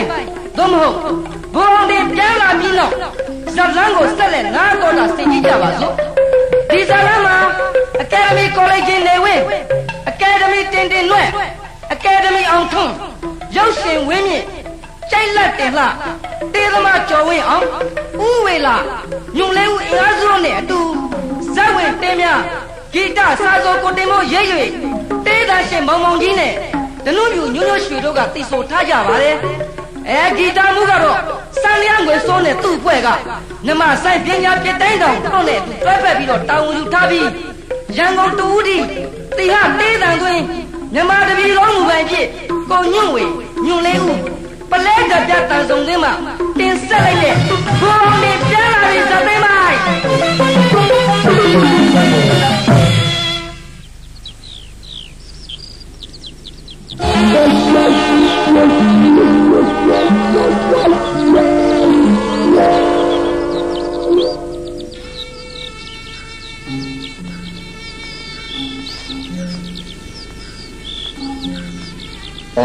က်သိမ့်ပိုင်းသို့မဟုတ်ဘုံတင်ပြန်လာပြီးတော့ဇက်လန်းကိုဆက်လက်နားတော်တာဆင်ကြည့်ကြပါစို့ဒီဇက်လန်းမှာအကယ်ဒမီကောလိပ်ကြီးနေဝင်းအကယ်ဒမီတင်တင်နွဲ့အကယ်ဒမီအောင်ထွန်းရုပ်ရှင်ဝင်းမြင့်ကျိုက်လက်တင်လှတေးသမားကျော်ဝင်းအောင်ဥဝေလာညုံလဲဦးအင်အားစုတို့နဲ့အတူဇက်ဝင်တင်းများဂီတစာစောကိုတင်မို့ရိပ်၍တေးသားရှင်မောင်မောင်ကြီးနဲ့ဒနုမြူညွညွရွှေတို့ကသိဆိုထားကြပါတယ် အဲဂီတမှုကတော့စံလျာငွေစိုးနဲ့သူ့ဘွဲ့ကနမဆိုင်ပညာပြတိုင်းတောင်တော့နဲ့သူတွဲဖက်ပြီးတော့တာဝန်ယူထားပြီးရန်ကုန်တူဦးဒီတီဟတေးတန်သွင်းမြမတပီလုံးမူပိုင်ဖြစ်ကိုညွန့်ဝေညွန့်လေးဦးပလဲကပြတန်ဆောင်သင်းမှာတင်ဆက်လိုက်တဲ့ဘုံနေပြန်လာပြီသသိမ်းမိုင်း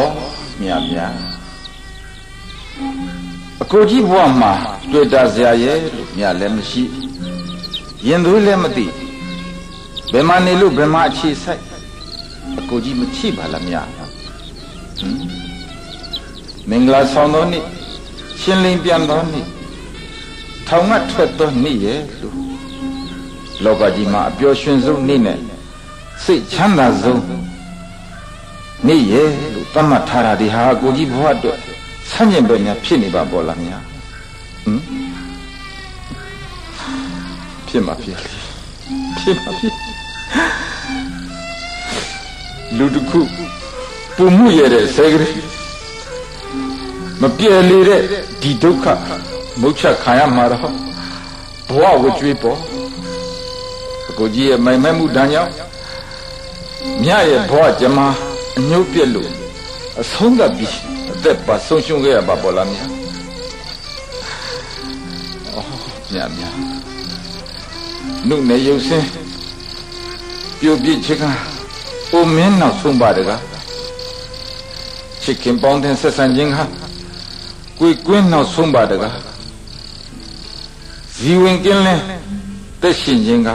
ဩမြတ်မြတ်အကိုကြီးဘဝမှာတွေ့တာစရာရဲ့လို့မြတ်လည်းမရှိရင်သွေးလည်းမသိဘယ်မှာနေလို့ဘယ်မှာအခြေဆိုင်အကိုကြီးမချိပါလားမြတ်ဟမ်မင်္ဂလာဆောင်သောနေ့ရှင်းလင်းပြန်သောနေ့ထောင်ငတ်ထွက်သောနေ့ရဲ့လို့လောကကြီးမှာအပျော်ရွှင်ဆုံးနေ့နဲ့စိတ်ချမ်းသာဆုံး နေ့ရဲ့လို့သတ်မှတ်ထားတာဒီဟာကိုကြီးဘဝအတွက်ဆန့်ကျင်ဘက်များဖြစ်နေပါပေါ်လားများဟမ်ဖြစ်မှာဖြစ်လေဖြစ်မှာဖြစ်လူတစ်ခုပုံမှုရတဲ့ဆဲကလေးမပြေလေတဲ့ဒီဒုက္ခမုတ်ချခံရမှာတော့ဘဝဝကြွေးပေါ်အကိုကြီးရဲ့မိုင်မဲမှုတန်ကြောင့်မြရဲ့ဘဝကျမ အညှို့ပြက်လို့အဆုံးသတ်ပြီးအသက်ပါဆုံးရှုံးခဲ့ရပါပေါ်လားမြအော်မြမြနုနဲ့ရုပ်စင်းပြိုပြစ်ချက်ကအိုမင်းနောက်ဆုံးပါတကားချစ်ခင်ပေါင်းတဲ့ဆက်ဆံခြင်းဟာကိုယ်ကွင်းနောက်ဆုံးပါတကားဇီဝင်ကင်းလဲတက်ရှင်ခြင်းက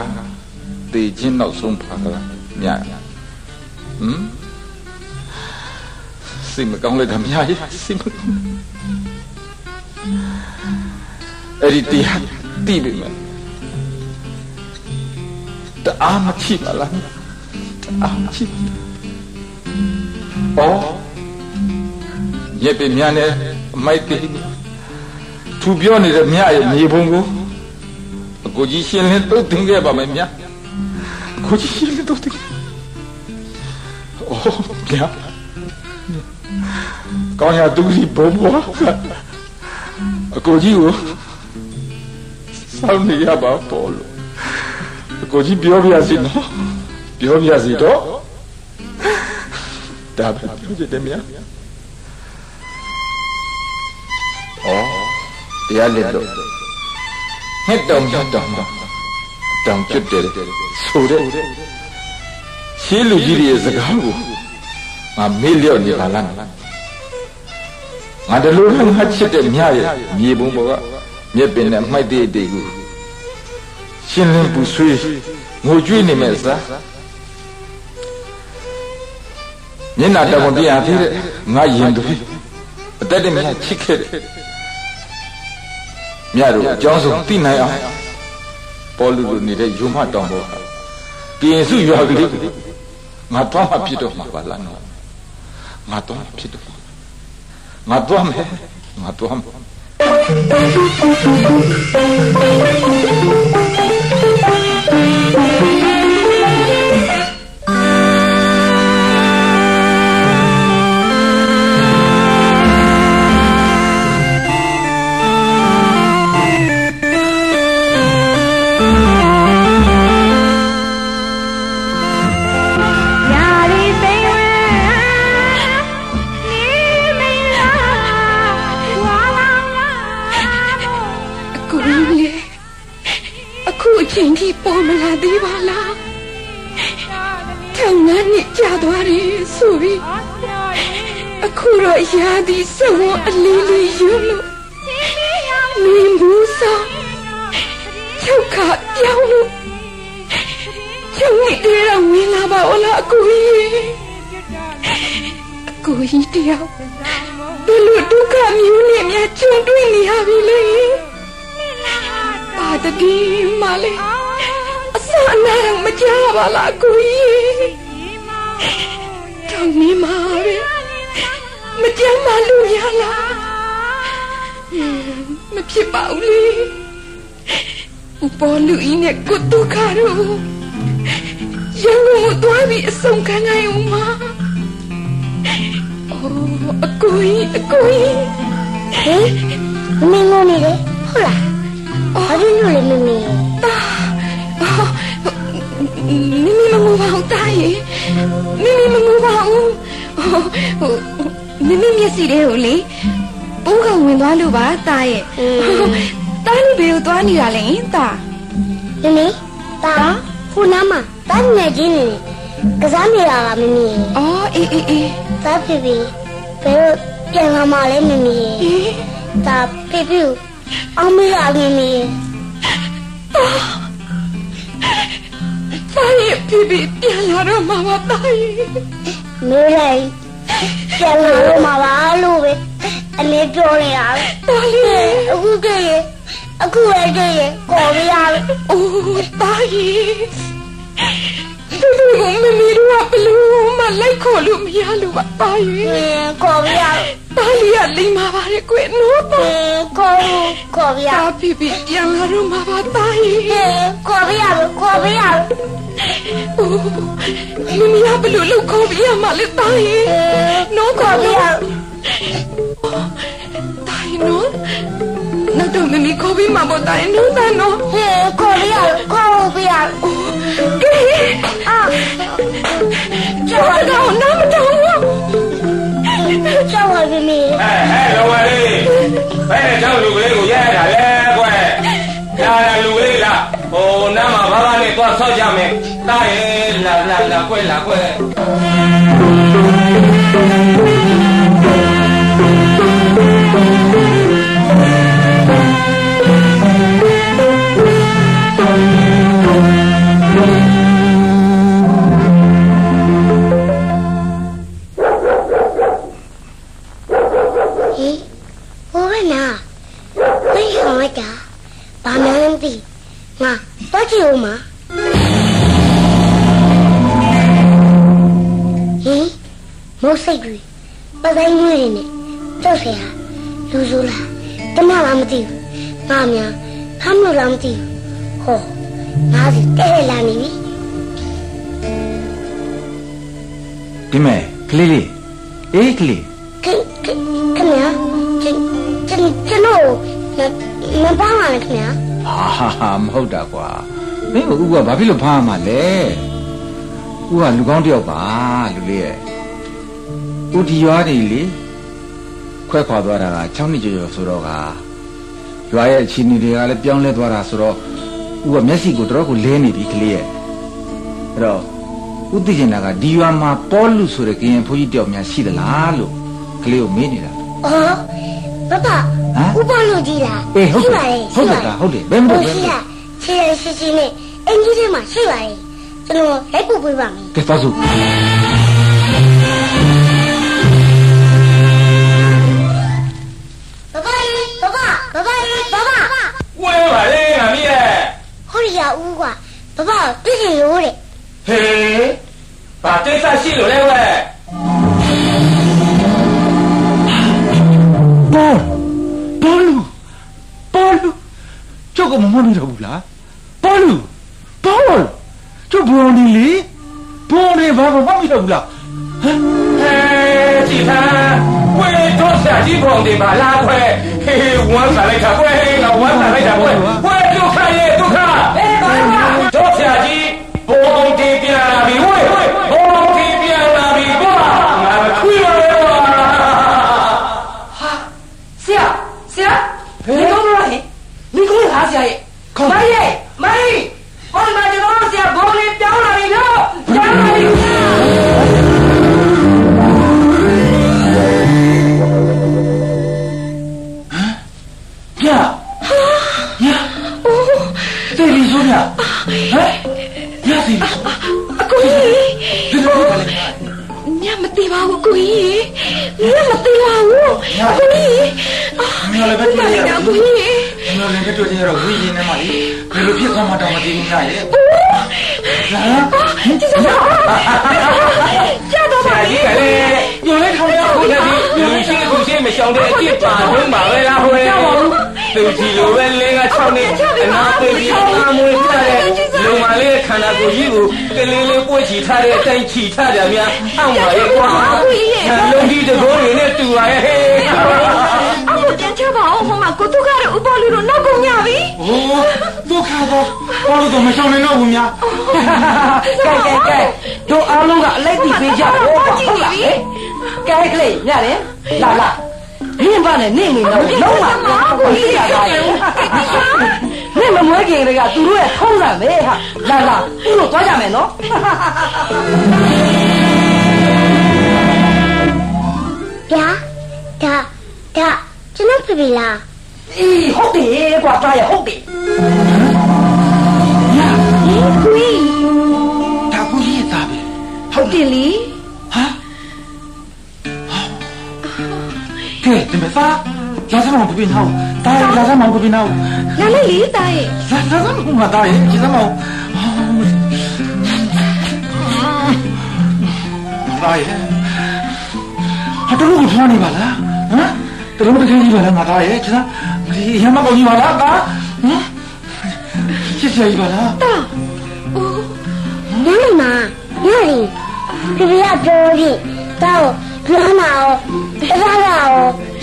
တေခြင်းနောက်ဆုံးပါကလားမြဟမ် စိတ်မကောင်းလိုက်တာမရရဲ့စိတ်မကောင်းအဲ့ဒီတရားတိပြီမယ်တအားမချိပါလားတအားမချိဩညက်ပြမြန်နဲ့အမိုက်တေးသူပြောနေတဲ့မြရဲ့မြေပုံကိုအကိုကြီးရှင်းလင်းတုတ်တင်ခဲ့ပါမယ်မြကိုကြီးရှင်းလင်းတုတ်တင်ဩမြ ကောင်းရသူကြီးဘုံဘွားအကိုကြီးကိုစောင့်နေရပါပေါ်လို့အကိုကြီးပြောပြစီနော်ပြောပြစီတော့ဒါပဲပြောချင်တယ်မြတ်ဩတရားလက်တော့ဟဲ့တောင်တောင်တောင်တောင်ကျွတ်တယ်ဆိုတဲ့ရှင်းလူကြီးတွေရဲ့စကားကိုငါမေ့လျော့နေပါလား ငါတလူလုံးငါချစ်တဲ့မြရဲ့မြေပုံပေါ်ကမြက်ပင်နဲ့မှိုက်တဲ့တေကိုရှင်းလင်းပူဆွေးငိုကြွေးနေမဲ့စားမျက်နာတောင်တရားသေးတဲ့ငါရင်တွေအသက်တည်းမြချစ်ခဲ့တယ်မြတို့အကြောင်းဆုံးသိနိုင်အောင်ပေါ်လူလူနေတဲ့ယူမတောင်ပေါ်ပြင်စုရွာကလေးငါတော့မှဖြစ်တော့မှာပါလားနော်ငါတော့ဖြစ်တော့ ငါတော့မ ဥပေါ်လူကြီးနဲ့ကိုတုခါတို့ရန်ကုန်ကိုသွားပြီးအဆုံးခံနိုင်ဦးမအိုးအကိုကြီးအကိုကြီးဟင်မင်းငုံနေတယ်ဟုတ်လားဘာဖြစ်လို့လဲမမေတာမိမိမငိုပါဘူးတာရေမိမိမငိုပါဘူးဟိုမိမိမျက်စိလေးကိုလေပိုးကောင်ဝင်သွားလို့ပါတာရဲ့တာလေးဘယ်ကိုသွားနေတာလဲတာ မမေတာဟိုနားမှာတာငယ်ချင်းနေကစားနေတာကမမေအော်အေးအေးအေးတာပြပြဘယ်လိုပြန်လာမှလဲမမေတာပြပြအောင်မရမမေတာရဲ့ပြပြပြန်လာတော့မှာပါတာရဲ့မေးလိုက်ပြန်လာတော့မှာပါလို့ပဲအနေပြောနေတာတာလေးအခုကဲ အခုပဲကဲခေါ်ရရအိုးတာရဲ့သူတို့ကမမီတို့ကဘလို့မှလိုက်ခေါ်လို့မရလို့ပါတာရဲ့ခေါ်ရတာလီကလိမ္မာပါတယ်ကွနော်ပါခေါ်ခေါ်ရပြပြပြန်လာတော့မှာပါတာရဲ့ခေါ်ရခေါ်ရမမီကဘလို့လောက်ခေါ်ပြရမှာလဲတာရဲ့နော်ခေါ်ပြတာရဲ့နော် နောက်တော့မမီခေါ်ပြီးမှာပေါ့တာရဲ့နော်တာနော်ဟဲ့ခေါ်ရခေါ်ပြရကဲအာကျောင်းတော့နားမတော်ဘူးကြောက်ပါပြီမေဟဲ့ဟဲ့လောဝလေးဘယ်နဲ့ကြောက်လူကလေးကိုရဲရတာလဲကွယ်လာလာလူကလေးလားဟိုနားမှာဘာဘာနဲ့သွားဆောက်ကြမယ်တားရဲ့လာလာလာကွယ်လာကွယ် လို့ဖမ်းရမှာလဲဦးကလူကောင်းတယောက်ပါလူလေးရဲ့ဦးဒီရွာနေလေခွဲခွာသွားတာက6နှစ်ကျော်ကျော်ဆိုတော့ကရွာရဲ့အခြေအနေတွေကလည်းပြောင်းလဲသွားတာဆိုတော့ဦးကမျက်စိကိုတော်တော်ကိုလဲနေပြီကလေးရဲ့အဲ့တော့ဦးသိကျင်တာကဒီရွာမှာပေါ်လူဆိုတဲ့ကရင်ဘုန်းကြီးတယောက်များရှိသလားလို့ကလေးကိုမေးနေတာအော်ပပဟမ်ဥပလို့ကြည့်လားအေးဟုတ်တယ်ရှိဟုတ်တယ်ကဟုတ်တယ်ဘယ်မလို့ဘယ်မလို့ရှိရရှိရရှိရှိနဲ့ အင်ကြီးထဲမှာရှိပါတယ်ကျွန်တော်လိုက်ပို့ပေးပါမယ်ကဲသွားစို့ပပကြီးပပပပကြီးပပဝဲပါလေငါမီးရဲ့ဟောရဦးကွာပပပြည့်ချင်လို့ ဘောင်းဒီလေဘောင်းနေဘာမှမမိတော့ဘူးလားဟမ်ဟဲကြည်သာဝဲတော့ဆရာကြီးဖောင်တင်ပါလားခွဲဟေးဝမ်းစားလိုက်တာခွဲငါဝမ်းစားလိုက်တာခွဲဝဲဒုက္ခရဲ့ဒုက္ခအေးပါပါတော့ဆရာကြီး မင်းလည်းပဲတွေ့ရတော့ဝိရင်ထဲမှာလေဘယ်လိုဖြစ်သွားမှတော့မသိဘူးညာရဲ့လာကြည့်စမ်းပါကြာတော့ဆပါရာကြီးကလည်းညိုလေးထောင်ရခုတည်းဒီလူရှိခုရှိမရှောင်တဲ့အကျင့်ပါတော့မှာပဲလားဟိုလေသူကြည့်လို့ပဲလင်းက6နှစ်အနာပေးပြီးအာမွေးပြတဲ့လုံမလေးခန္ဓာကိုယ်ကြီးကိုကလေးလေးပွေ့ချီထားတဲ့အတိုင်းချီထားကြများအောက်ပါရဲ့ကွာလုံကြီးတကောတွေနဲ့တူပါရဲ့ဟဲ့ အခုပြန်ချပါအောင်ဟိုမှာကိုတုကားရဲ့ဥပလူတို့နောက်ကုန်ညပြီဟိုဒုက္ခတော့ဘာလို့တော့မရှောင်နေတော့ဘူးများကဲကဲကဲတို့အားလုံးကအလိုက်တီပေးကြတော့ဟုတ်လားကဲကလေးညတယ်လာလာနင့်ဘာနဲ့နင့်နေတော့လုံးဝကိုကြီးရတာရဲ့နင့်မမွေးခင်တွေကသူတို့ရဲ့ထုံးစံပဲဟာလာလာသူတို့သွားကြမယ်နော်ဗျာဒါဒါ ကျွန်တော်ပြပြီလားအေးဟုတ်တယ်ကွာတာရဟုတ်တယ်ကိုကြီးဒါကူကြီးသားပဲဟုတ်တယ်လीဟာကဲဒီမဲ့သားလာစမ်းမပပင်းဟောင်းတားလာစမ်းမပပင်းဟောင်းလာလိုက်လေတာရဲ့လာလာစမ်းမတားရဲ့ကြည့်စမ်းမတားရဲ့ဟာတလူကဖွားနေပါလားဟမ် တလူတကယ်ကြီးပါလားငါသားရဲ့ကြည့်စမ်းဒီရမကောင်းကြီးပါလားတာဟမ်ချစ်ချင်ကြီးပါလားညနေမှာညနေပြပြရပြောပြီးတော့ပြောမှာရောတစားကရော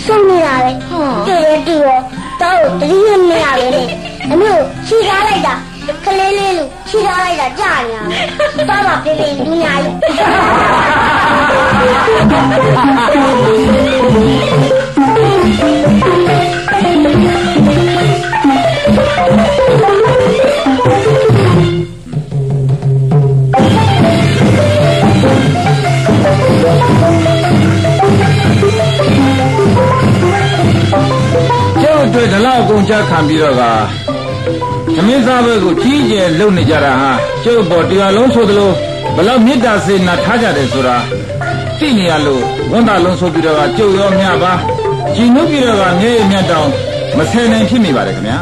ဆုံးနေတာပဲတည်တယ်တည်ရောတော့တတိယမရပဲလေအမျိုးခြိထားလိုက်တာကလေးလေးလူခြိထားလိုက်တာကြာနေတာတော့ပါပြပြလူညာကြီးကျုပ်အ တွက်ဒီလောက်အကုန်ကြခံပြီးတော့ကသမင်းသားဘက်ကိုကြီးကျယ်လုပ်နေကြတာဟာကျုပ်ပေါ်တရားလုံးဆိုသလိုဘလောက်မေတ္တာစေနာထားကြတယ်ဆိုတာသိနေရလို့ဝန်တာလုံးဆိုပြီးတော့ကကျုပ်ရောမြပါ ကြည်နုပြီးတော့ကငဲ့မြတ်တောင်မဆယ်နိုင်ဖြစ်နေပါတယ်ခင်ဗျာ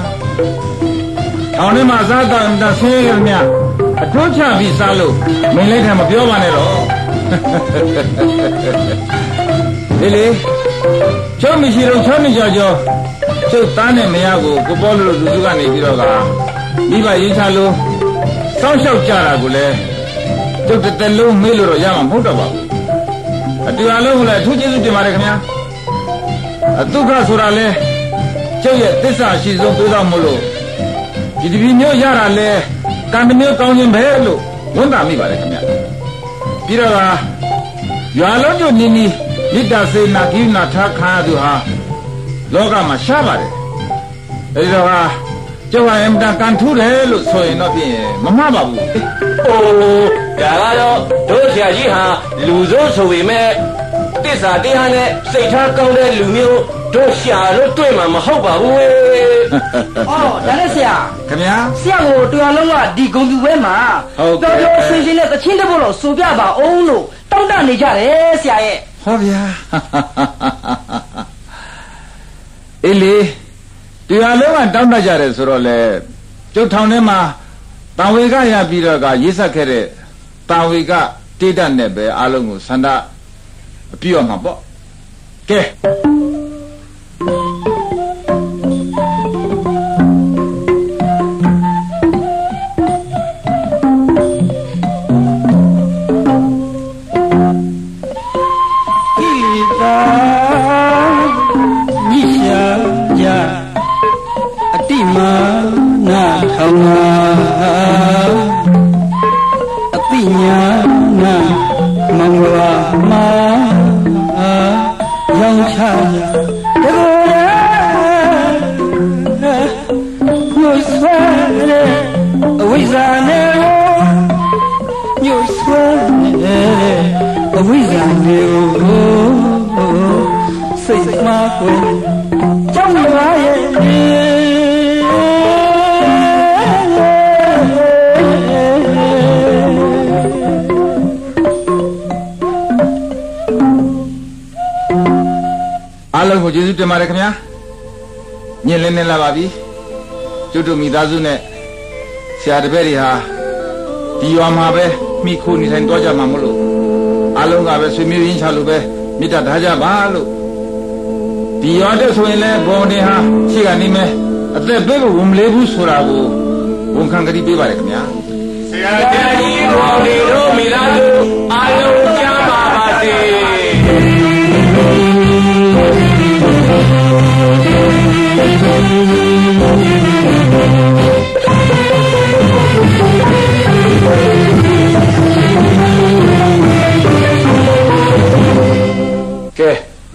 ။အောင်ထဲမှာစားတောင်တဆင်းရမြအထွတ်ချပြီးစားလို့မင်းလေးထံမပြောပါနဲ့တော့။ဒီလေကျုပ်မရှိတော့ချောနေကြကြောကျုပ်သားနဲ့မယားကိုကိုပေါ်လို့လူစုကနေပြီးတော့ကမိဘရေးချလို့စောင့်ရှောက်ကြတာကိုလည်းကျုပ်တစ်သက်လုံးမေးလို့တော့ရမှာမဟုတ်တော့ပါဘူးအတူအလုံးကလည်းအထူးကျေးဇူးတင်ပါတယ်ခင်ဗျာအ ဒုက္ခဆိုတာလဲကျုပ်ရဲ့သစ္စာရှိဆုံးပြောတော့မလို့ဒီတပီမျိုးရတာလဲကံတစ်မျိုးကောင်းခြင်းပဲလို့ဝန်တာမိပါတယ်ခင်ဗျာပြီးတော့ကရွာလုံးကျနီနီမိတ္တစေနာကိနာထားခါရသူဟာလောကမှာရှားပါတယ်အဲ့တော့ဟာကျောက်ကအင်တာကန်ထူးတယ်လို့ဆိုရင်တော့ဖြင့်မမှားပါဘူးအိုးဒါကတော့တို့ဆရာကြီးဟာလူစိုးဆိုပေမဲ့ တစ္ဆာတရားနဲ့စိတ်ထားကောင်းတဲ့လူမျိုးတို့ရှာလို့တွေ့မှာမဟုတ်ပါဘူးဝေးအော်ဒါနဲ့ဆရာခင်ဗျာဆရာကိုတရားလုံးကဒီဂုံပြူပွဲမှာဟုတ်ကဲ့တော်တော်ဆွေးဆွေးနဲ့တချင်းတစ်ပုတ်တော့ဆိုပြပါအောင်လို့တောင်းတနေကြတယ်ဆရာရဲ့ဟောဗျာအေးလေတရားလုံးကတောင်းတကြတယ်ဆိုတော့လေကျုပ်ထောင်ထဲမှာတာဝေကရပြီးတော့ကရေးဆက်ခဲ့တဲ့တာဝေကတိတတ်နဲ့ပဲအားလုံးကိုဆန္ဒ ပြုရမှာပေါ့ကဲကိ အားလုံးကိုကျေးဇူးတင်ပါတယ်ခင်ဗျာညင်လင်းနေလာပါပြီကျွတ်တို့မိသားစုနဲ့ဆရာတပည့်တွေဟာဒီရွာမှာပဲမိခိုနေတိုင်းတော့ကြမှာမလို့အားလုံးကပဲဆွေမျိုးရင်းချလို့ပဲမေတ္တာထားကြပါလို့ဒီရွာတဲ့ဆိုရင်လည်းဘုံတွေဟာရှိကနေမဲအသက်ပေးဖို့ဝန်မလေးဘူးဆိုတာကို ဝန်ခံကြည့်ပေးပါတယ်ခင်ဗျာဆရာကြီးဘောင်ဒီတို့မိသားစုအားလုံးကြမ်းပါပါစေကဲ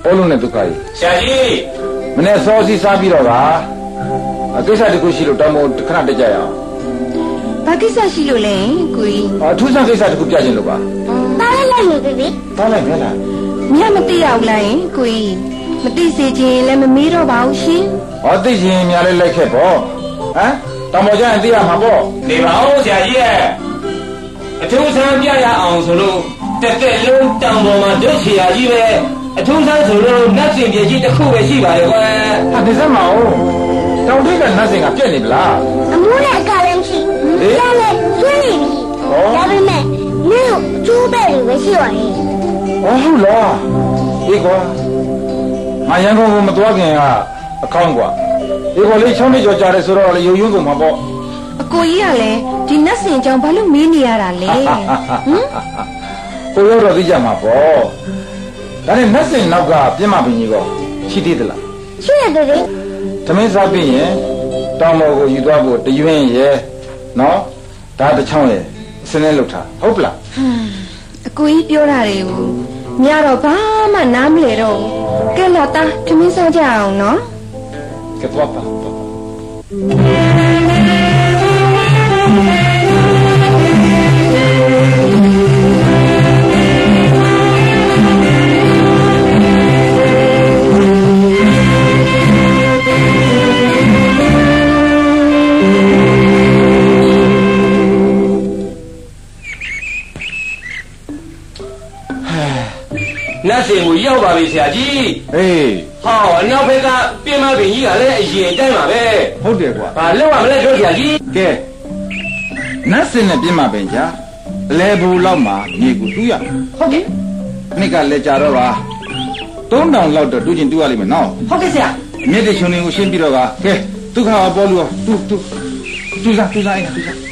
အောလုံးနဲ့ဒုက္ခကြီးဆရာကြီးမနေ့စောစီစားပြီးတော့ကအကိစ္စတခုရှိလို့တောင်းဖို့တစ်ခဏတက်ကြရအောင် ဘာကိစ္စရှိလို့လဲကိုကြီးအထူးဆန်းကိစ္စတခုပြချင်လို့ပါပါလိုက်လိုက်လို့ဘေဘေတောင်းလိုက်ခဲ့လားမြတ်မသိရဘူးလားယင်ကိုကြီးမသိစေခြင်းလည်းမမေးတော့ပါဘူးရှင်ဟောသိရင်များလေးလိုက်ခဲ့ပေါ့ဟမ်တောင်းပေါ်ကြရင်သိရမှာပေါ့နေပါဦးဆရာကြီးရဲ့အထူးဆန်းပြရအောင်ဆိုလို့တက်တက်လုံးတောင်ပေါ်မှာတို့ဆရာကြီးပဲအထူးဆန်းဆိုလို့နတ်စင်ပြကြီးတစ်ခုပဲရှိပါတယ်ကွယ်ဟာဒီစမ်းမအောင်တောင်းထိတ်ကနတ်စင်ကပြက်နေပလား ဟေးဘူးကြားလဲဆွေးနေပြီဟောဒါပေမဲ့မင်းတို့ကျိုးပဲ့တွေပဲရှိပါရဲ့ဟောဟုတ်လားဒီကွာမရန်ကုန်ကမသွားခင်ကအကောင့်ကွာဒီကောလေး6နှစ်ကျော်ကြာတယ်ဆိုတော့လေရုံရွန်းကုန်မှာပေါ့အကိုကြီးကလည်းဒီနတ်စင်ကြောင့်ဘာလို့မေးနေရတာလဲဟမ်ကိုရောက်တော့သိကြမှာပေါ့ဒါနဲ့နတ်စင်နောက်ကပြင်းမပင်ကြီးကောရှိသေးသလားရှိရတဲ့လေသမင်းစားပြီးရင်တောင်ပေါ်ကိုယူသွားဖို့တရွင်းရဲ့နော် ဒါတစ်ချောင်းရဲ့စနေလောက်ထားဟုတ်ပလားအကိုကြီးပြောတာတွေကိုညတော့ဘာမှနားမလဲတော့ဘူးကဲလာတာထမင်းစားကြအောင်နော်ကဲတော့ပါ စင်ကိုရောက်ပါပြီဆရာကြီးအေးဟောအနောက်ဘက်ကပြင်းမပင်ကြီးကလည်းအရင်တိုင်းပါပဲဟုတ်တယ်ကွာဘာလောက်ရမလဲတို့ဆရာကြီးကဲနတ်စင်နဲ့ပြင်းမပင်ကြာအလဲဘူးလောက်မှာမြေကိုတူးရမယ်ဟုတ်ကဲ့နှစ်ကလည်းကြာတော့ပါ3000လောက်တော့တူးချင်းတူးရလိမ့်မယ်နော်ဟုတ်ကဲ့ဆရာမြစ်တချုံတွေကိုရှင်းပြီးတော့ကကဲဒုက္ခအပေါ်လူရောတူးတူးတူးစားတူးစားအဲ့ဒါတူးစား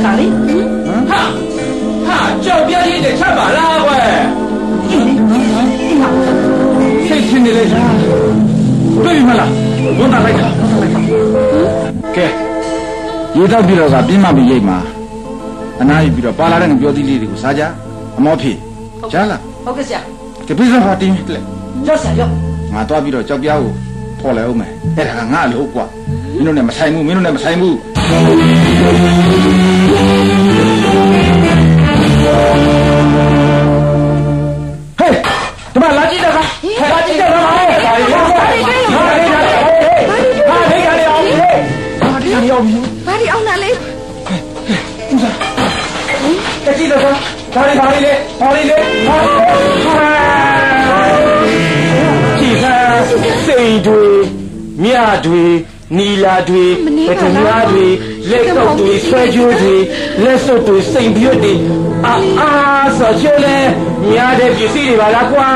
ဘူးတောင်းဆိုတဲ့အတားလေဟာဟာကြောက်ပြကြီးတစ်ချက်ပါလားကွယ်စိတ်ရှင်နေလေရှာတွေ့ပြီမလားဝန်တာလိုက်တာကဲရေတောက်ပြီးတော့ကပြင်းမှပြီးရိတ်မှာအနားယူပြီးတော့ပါလာတဲ့ငပြောသီးလေးတွေကိုစားကြအမောဖေကြားလားဟုတ်ကဲ့ဆရာဒီပိစဖာတင်းလက်ရောက်ဆရာရောက်ငါသွားပြီးတော့ကြောက်ပြားကိုဖော်လဲအောင်မယ်အဲ့ဒါကငါအလို့ကွာမင်းတို့နဲ့မဆိုင်ဘူးမင်းတို့နဲ့မဆိုင်ဘူး ဟေးဒီမှာလာကြည့်တော့ပါဟဲ့လာကြည့်တော့ပါဟဲ့ဒါရီဟာဟာလေးဟာလေးဟာလေးဟာလေးအောင်ဟဲ့ဟာလေးအောင်ပြီဘာဒီအောင်တာလဲတကြည့်တော့ဒါရီဘာလေးလေဘာလေးလေဟာကြည့်စားစိတ်တွေမြတွေနီလာတွေပထမတွေ လက်ကုပ်တွေဆွဲကြိုးတွေလက်စုပ်တွေစိတ်ပြွတ်တွေအာအာဆောချိုးလဲမြတဲ့ပစ္စည်းတွေပါလားကွာ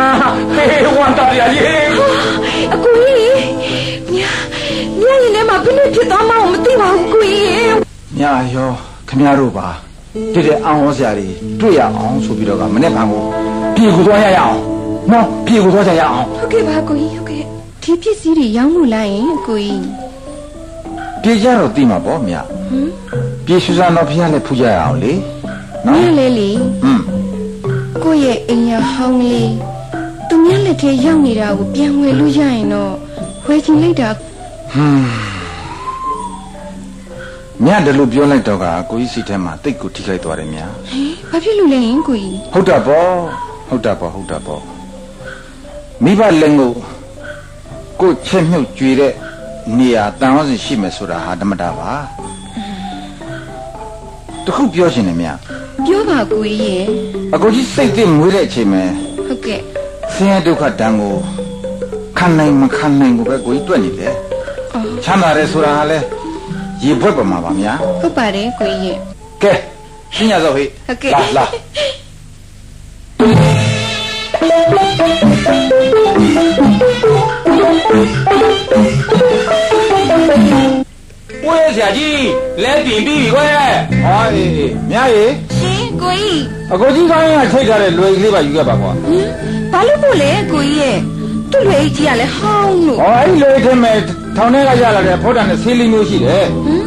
ဟေးဝန်တာရရေအကိုကြီးမြမြရင်ထဲမှာဘယ်နဲ့ဖြစ်သွားမှမသိပါဘူးကိုကြီးမြရောခမရတို့ပါတတဲ့အောင်ဟောစရာတွေတွေ့ရအောင်ဆိုပြီးတော့ကမနေ့ကကိုပြေကူသွားရရအောင်နော်ပြေကူသွားကြရအောင်ဟုတ်ကဲ့ပါကိုကြီးဟုတ်ကဲ့ဒီပစ္စည်းတွေရောင်းလို့လိုက်ရင်ကိုကြီး ပြေကြတော့သိမှာပေါ့မြပြေရှုစားတော့ဖျားနဲ့ဖူးကြရအောင်လေမြနော်လဲလေอืมကိုယ့်ရဲ့အိမ်ရဟောင်းလေးသူများလက်ထဲရောက်နေတာကိုပြန်ဝယ်လို့ရရင်တော့ဝယ်ချင်လိုက်တာမြတ်တယ်လို့ပြောလိုက်တော့ကကိုကြီးစီထဲမှာတိတ်ကိုထိခိုက်သွားတယ်မြတ်ဟင်ဘာဖြစ်လို့လဲရင်ကိုကြီးဟုတ်တာပေါ့ဟုတ်တာပေါ့ဟုတ်တာပေါ့မိဘလက်ငုပ်ကိုချက်မြုပ်ကြွေတဲ့ နေရာတန်ဟောစဉ်ရှိမယ်ဆိုတာဟာဓမ္မတာပါတခုပြောရှင်တယ်မြတ်ပြောပါကိုကြီးရဲ့အကိုကြီးစိတ်သိမွေးတဲ့အချိန်မှာဟုတ်ကဲ့ဆင်းရဲဒုက္ခတန်ကိုခံနိုင်မခံနိုင်ကိုပဲကိုကြီးတွက်နေတယ်အော်ချမ်းသာတယ်ဆိုတာဟာလဲရေဘွက်ပမာပါမြတ်ဟုတ်ပါတယ်ကိုကြီးရဲ့ကဲရှင်းရစောဟေ့ဟုတ်ကဲ့လာလာ ဝဲဆရာကြီးလက်တင်ပြီးပြီကွယ်ဟာအေးအေးမြတ်ရေရှင်ကိုကြီးအကိုကြီးကောင်းရင်ကချိန်ထားတဲ့လွယ်ကလေးပါယူခဲ့ပါကွာဟင်ဘာလို့ဖို့လဲကိုကြီးရဲ့သူ့လွယ်ကြီးကလည်းဟောင်းလို့ဟောအဲ့ဒီလွယ်ထဲမှာထောင်ထဲကရလာတဲ့ဖောက်တန်နဲ့ဆေးလေးမျိုးရှိတယ်ဟင်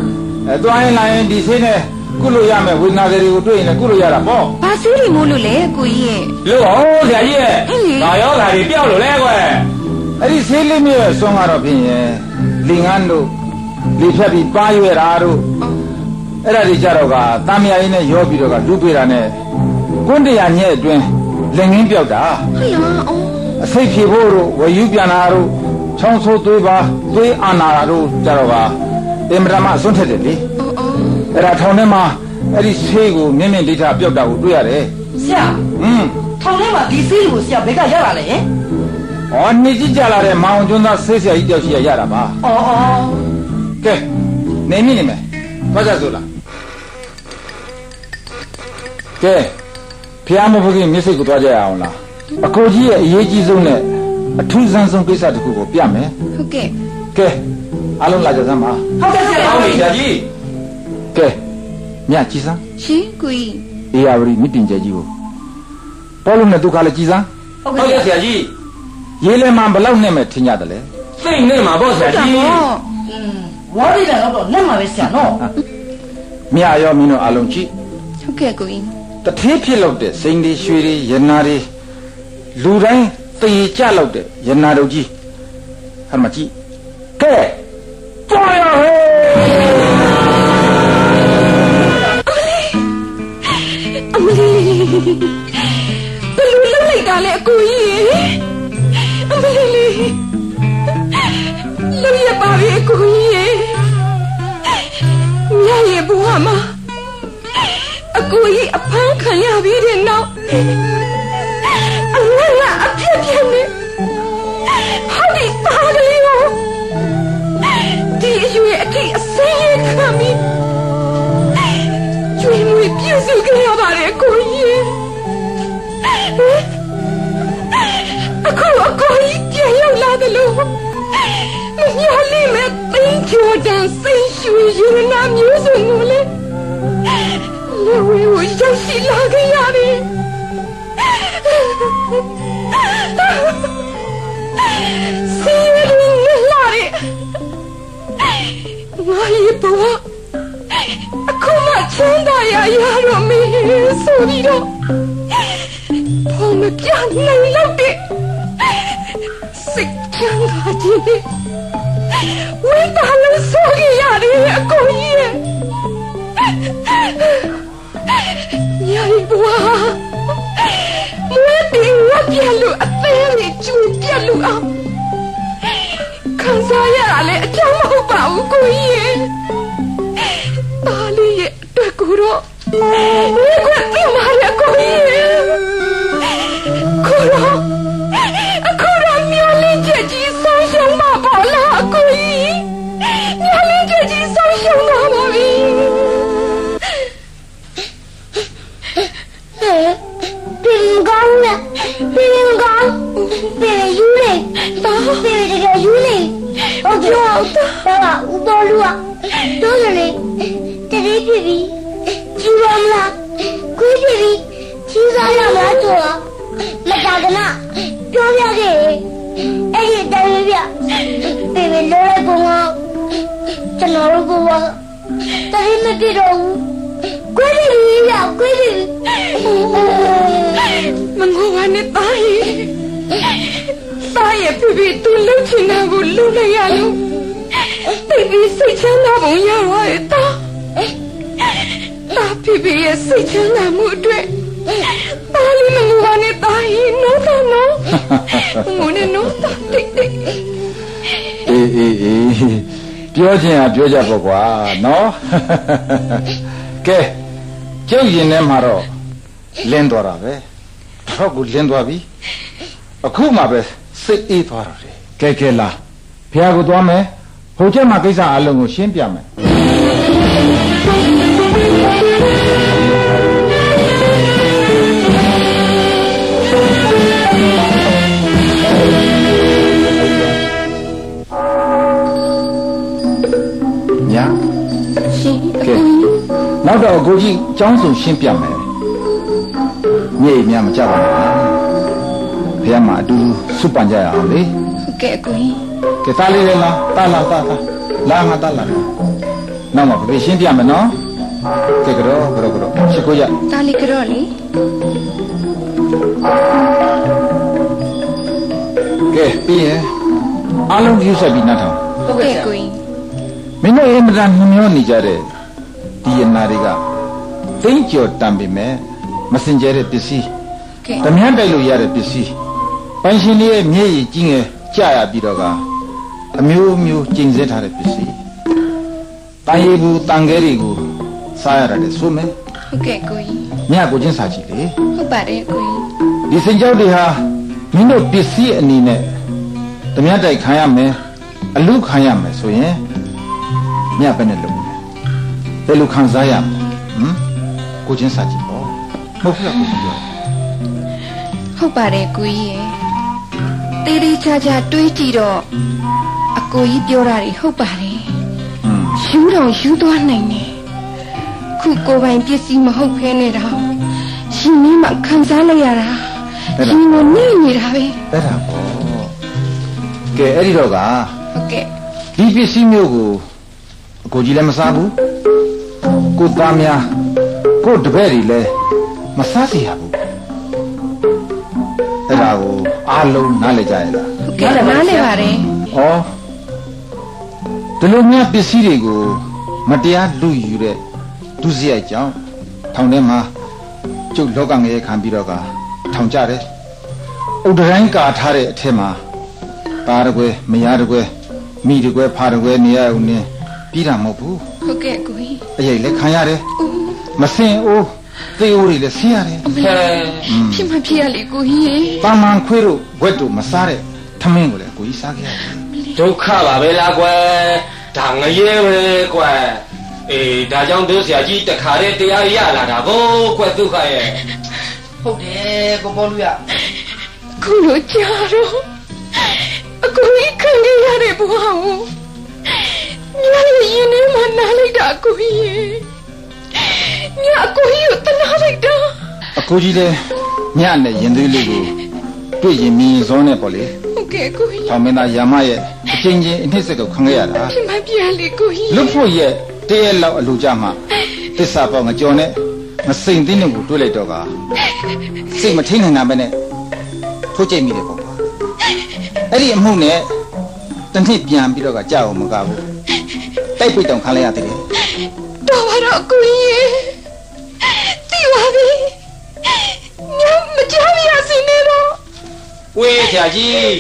အဲသွားရင်လာရင်ဒီဆေးနဲ့ကုလို့ရမယ်ဝေဒနာတွေကိုတွေ့ရင်လည်းကုလို့ရတာပေါ့ဘာစီးရီမို့လို့လဲကိုကြီးရဲ့လို့ဟောဆရာကြီးရဲ့ဟင်းလေဒါရောဂါတွေပျောက်လို့လဲကွယ်အဲ့ဒီဆေးလေးမျိုးရဲ့ဆွမ်းကတော့ဖြင့်ရင်လင်ငန်းတို့ လေဖြတ်ပြီးပါရွယ်တာတို့အဲ့ဒါတွေကြတော့ကတာမယာရင်းနဲ့ရောပြီးတော့ကလူပေးတာနဲ့ကွန်းတရာညက်အတွင်းလက်ငင်းပြောက်တာဟုတ်လားအော်အစိတ်ဖြေဖို့တို့ဝယူပြန်တာတို့ချောင်းဆိုးသွေးပါသွေးအာနာတာတို့ကြတော့ကအင်မတန်မှအစွန့်ထက်တယ်လေအော်အော်အဲ့ဒါထောင်ထဲမှာအဲ့ဒီဆေးကိုမြင့်မြင့်ဒိဋ္ဌာပြောက်တာကိုတွေ့ရတယ်ဆရာဟွန်းထောင်ထဲမှာဒီဆေးကိုဆရာဘယ်ကရလာလဲဟင်ဟောနေကြည့်ကြလာတဲ့မောင်ကျွန်းသားဆေးဆရာကြီးတယောက်ရှိရရတာပါအော်အော် ကဲနေမိနေမယ်သွားကြစို့လားကဲဖះမဖို့ခင်မျက်စိတ်ကိုသွားကြရအောင်လားအကိုကြီးရဲ့အရေးကြီးဆုံးနဲ့အထူးဆန်းဆုံးကိစ္စတစ်ခုကိုပြမယ်ဟုတ်ကဲ့ကဲအားလုံးလာကြစမ်းပါဟုတ်ကဲ့ဆရာဟောင်းပြီဆရာကြီးကဲမြတ်ကြည်စမ်းရှင်ကိုကြီးအေယာဝရီမိတင်ကျဲကြီးကိုပေါ်လို့နဲ့ဒုက္ခလည်းကြည်စမ်းဟုတ်ဟုတ်ကဲ့ကဲ့ဆရာကြီးရေးလဲမှဘယ်လောက်နဲ့မဲ့ထင်ကြတယ်လဲစိတ်နဲ့မှာပေါ့ဆရာဒါကြီးပေါ့ ဝါရီလာတော့လက်မှာပဲဆရာနော်မြတ်ရောမင်းတို့အားလုံးကြည့်ဟုတ်ကဲ့ကိုကြီးတထေးဖြစ်လို့တဲ့စိန်တွေရွှေတွေရနာတွေလူတိုင်းတေကြလို့တဲ့ရနာတို့ကြီးဟာမကြည့်ကဲသွားရဟဲ့အမလီဘယ်လိုလုပ်လိုက်တာလဲအကိုကြီးအမလီလူရပါပြီအကိုကြီး မှာအကိုကြီးအဖမ်းခံရပြီးတဲ့နောက်အလကအပြစ်ပြစ်နေဟာဒီပါကလေးကိုဒီအရွယ်အထိအစင်းရခံပြီးကျွေးမွေးပြည့်စုံခဲ့ရပါတယ်ကိုကြီးအခုအကိုကြီးပြန်ရောက်လာတယ်လို့မမျှော်လင့်မဲ့သိန်း ကျော်တန်စိတ်ရွှေရတနာမျိုးစုံကိုလေလေဝေကိုရောက်ရှိလာခဲ့ရတယ်စီရင်းနဲ့လာတဲ့ငါရဲ့ဘဝအခုမှချမ်းသာရရတော့မေဆိုပြီးတော့ဘုံမပြနိုင်တော့တဲ့စိတ်ချမ်းသာခြင်းနဲ့ဝိပါ ရပြလို့အသေးလေးကျူပြလို့အောင်ခံစားရတာလေအကြောင်းမဟုတ်ပါဘူးကိုကြီးရဲ့ပါလေးရဲ့အတွက်ကိုတော့ ပြောပြခဲ့အဲ့ဒီတိုင်းပြပြင်ပြင်လောလိုက်ပုံကကျွန်တော်တို့ကတတိမပြတော့ဘူးခွေးပြပြီရခွေးပြပြီမငိုပါနဲ့တားရဲ့တားရဲ့ပြပြသူလှုပ်ချင်တာကိုလှုပ်လိုက်ရလို့ပြပြစိတ်ချမ်းသာပုံရပါရဲ့တားတားပြပြရဲ့စိတ်ချမ်းသာမှုအတွက်တား လေးမငိုပါနဲ့တားရဲ့နော်တားနော်ငိုနေနော်တားတိတ်တိတ်အေးအေးအေးပြောချင်ဟာပြောကြပေါ့ကွာနော်ကဲကျုပ်ရင်ထဲမှာတော့လင်းသွားတာပဲတော့ကိုလင်းသွားပြီအခုမှပဲစိတ်အေးသွားတော့တယ်ကဲကဲလာဖះကိုသွားမယ်ဟိုချက်မှာကိစ္စအလုံးကိုရှင်းပြမယ် နောက်တော့ကိုကြီးចောင်းစုံရှင်းပြမယ်မြေ့များမကြပါဘူးဖះမှာအတူတူစုပန်ကြရအောင်လေဟုတ်ကဲ့အကိုကြီးကဲသားလေးလေးလားတားလားတားတားလာငါတားလာနောက်မှာပြေရှင်းပြမယ်နော်ကဲကြောကြောကြောရှိကိုရတားလေးကြော့လေကဲပြီးရင်အားလုံးယူဆက်ပြီးနားထောင်ဟုတ်ကဲ့ကိုကြီးမင်းတို့အင်မတန်နှမျောနေကြတဲ့ ဒီယနာတွေကသိမ့်ကျော်တန်ပေမဲ့မစင်ကြဲတဲ့ပစ္စည်းကဲဓမြတိုက်လို့ရတဲ့ပစ္စည်းပိုင်ရှင်လေးရဲ့မျက်ရည်ကြီးငယ်ကြာရပြီးတော့ကအမျိုးမျိုးကျင်စဲထားတဲ့ပစ္စည်းတန်ရည်ဘူးတန်ခဲတွေကိုစားရတာလေဆိုမယ်ဟုတ်ကဲ့ကိုကြီးညကိုချင်းစားကြည့်လေဟုတ်ပါတယ်ကိုကြီးဒီစင်ကြောက်တွေဟာမင်းတို့ပစ္စည်းအနေနဲ့ဓမြတိုက်ခံရမယ်အလူခံရမယ်ဆိုရင်ညပဲနဲ့လုံးမယ် ဘယ်လိုခံစားရမလဲဟမ်ကိုချင်းစားကြည့်ပေါ့မဟုတ်ဘူးလားကိုပြောဟုတ်ပါတယ်ကိုကြီးရဲ့တေးသေးချာချာတွေးကြည့်တော့အကိုကြီးပြောတာတွေဟုတ်ပါတယ်อืมယူတော့ယူသွားနိုင်တယ်ခုကိုယ်ပိုင်ပစ္စည်းမဟုတ်ဖဲနဲ့တော့ရှင်မင်းမှခံစားလိုက်ရတာရှင်ကိုနေနေတာပဲအဲ့ဒါပေါ့ကဲအဲ့ဒီတော့ကဟုတ်ကဲ့ဒီပစ္စည်းမျိုးကိုအကိုကြီးလည်းမစားဘူး ကိုသားများကိုတပည့်တွေလည်းမစားစေရဘူးအဲ့ဒါကိုအားလုံးနားလည်ကြရဲ့လားဟုတ်ကဲ့နားလဲပါတယ်ဩဒီလိုများပစ္စည်းတွေကိုမတရားလူယူတဲ့ဒုစရိုက်ကြောင့်ထောင်ထဲမှာကျုပ်လောကငရေခံပြီးတော့ကထောင်ကြတယ်ဥဒတိုင်းကာထားတဲ့အထက်မှာတာရကွယ်မရတကွယ်မိတကွယ်ဖာတကွယ်နေရဦးနေပြီးတာမဟုတ်ဘူး ဟုတ်ကဲ့ကိုကြီးအရေးလည်းခံရတယ်မစင်အိုးသေအိုးတွေလည်းဆင်းရတယ်ဟဲ့ဖြစ်မဖြစ်ရလေကိုကြီးရေတာမန်ခွေးတို့ဝက်တို့မစားတဲ့ထမင်းကိုလည်းကိုကြီးစားခဲ့ရတယ်ဒုက္ခပါပဲလားကွယ်ဒါငရဲပဲကွယ်အေးဒါကြောင့်တို့ဆရာကြီးတခါတည်းတရားရလာတာကိုကွယ်ဒုက္ခရဲ့ဟုတ်တယ်ကိုပေါ်လူရခုလိုကြာတော့အကိုကြီးခံခဲ့ရတဲ့ဘဝကို ညရဲ့ရင်ထဲမှာနားလိုက်တာအကိုကြီးရေညအကိုကြီးကိုတနာလိုက်တာအကိုကြီးလည်းညနဲ့ရင်သွေးလေးကိုတွေ့ရင်မြင်စောနဲ့ပေါ့လေဟုတ်ကဲ့ကိုကြီးထောင်မင်းသားယာမရဲ့အချင်းချင်းအနှစ်စက်ကိုခံခဲ့ရတာဖြစ်မပြရလေကိုကြီးလွတ်ဖို့ရဲ့တည့်ရက်လောက်အလိုကြမှတစ္ဆာပေါငကြော်နဲ့မစိန်သိန်းတို့ကိုတွေးလိုက်တော့ကစိတ်မထိန်နိုင်တာပဲနဲ့ထိုးကြိတ်မိတယ်ပေါ့ကွာအဲ့ဒီအမှုနဲ့တစ်နှစ်ပြန်ပြီးတော့ကကြောက်အောင်မကဘူး တိုက်ပိတ်တောင်ခံလိုက်ရသေးတယ်တော်ပါတော့ကိုကြီးတိပါပြီညမကြောက်ရစီနေတော့ဝေးဆရာကြီး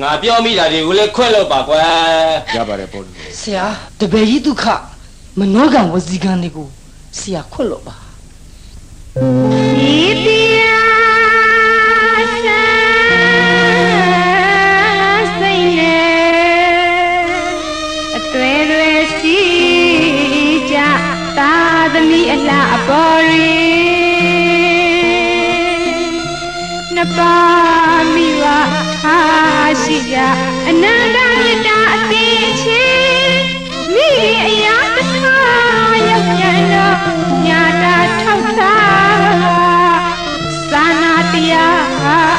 ငါပြောမိတာတွေကိုလည်းခွက်လို့ပါကွာရပါတယ်ပေါ့လူဆရာတပည့်ကြီးဒုက္ခမနောကံဝစီကံတွေကိုဆရာခွတ်လို့ပါ ပေါ်ရီနှစ်ပါးမိဝဟာရှိကြအနန္တမြတ်တာအသိချင်းမိအရာတစ်ခါရောက်ပြန်တော့ညာတာထောက်ထားသာနာတရား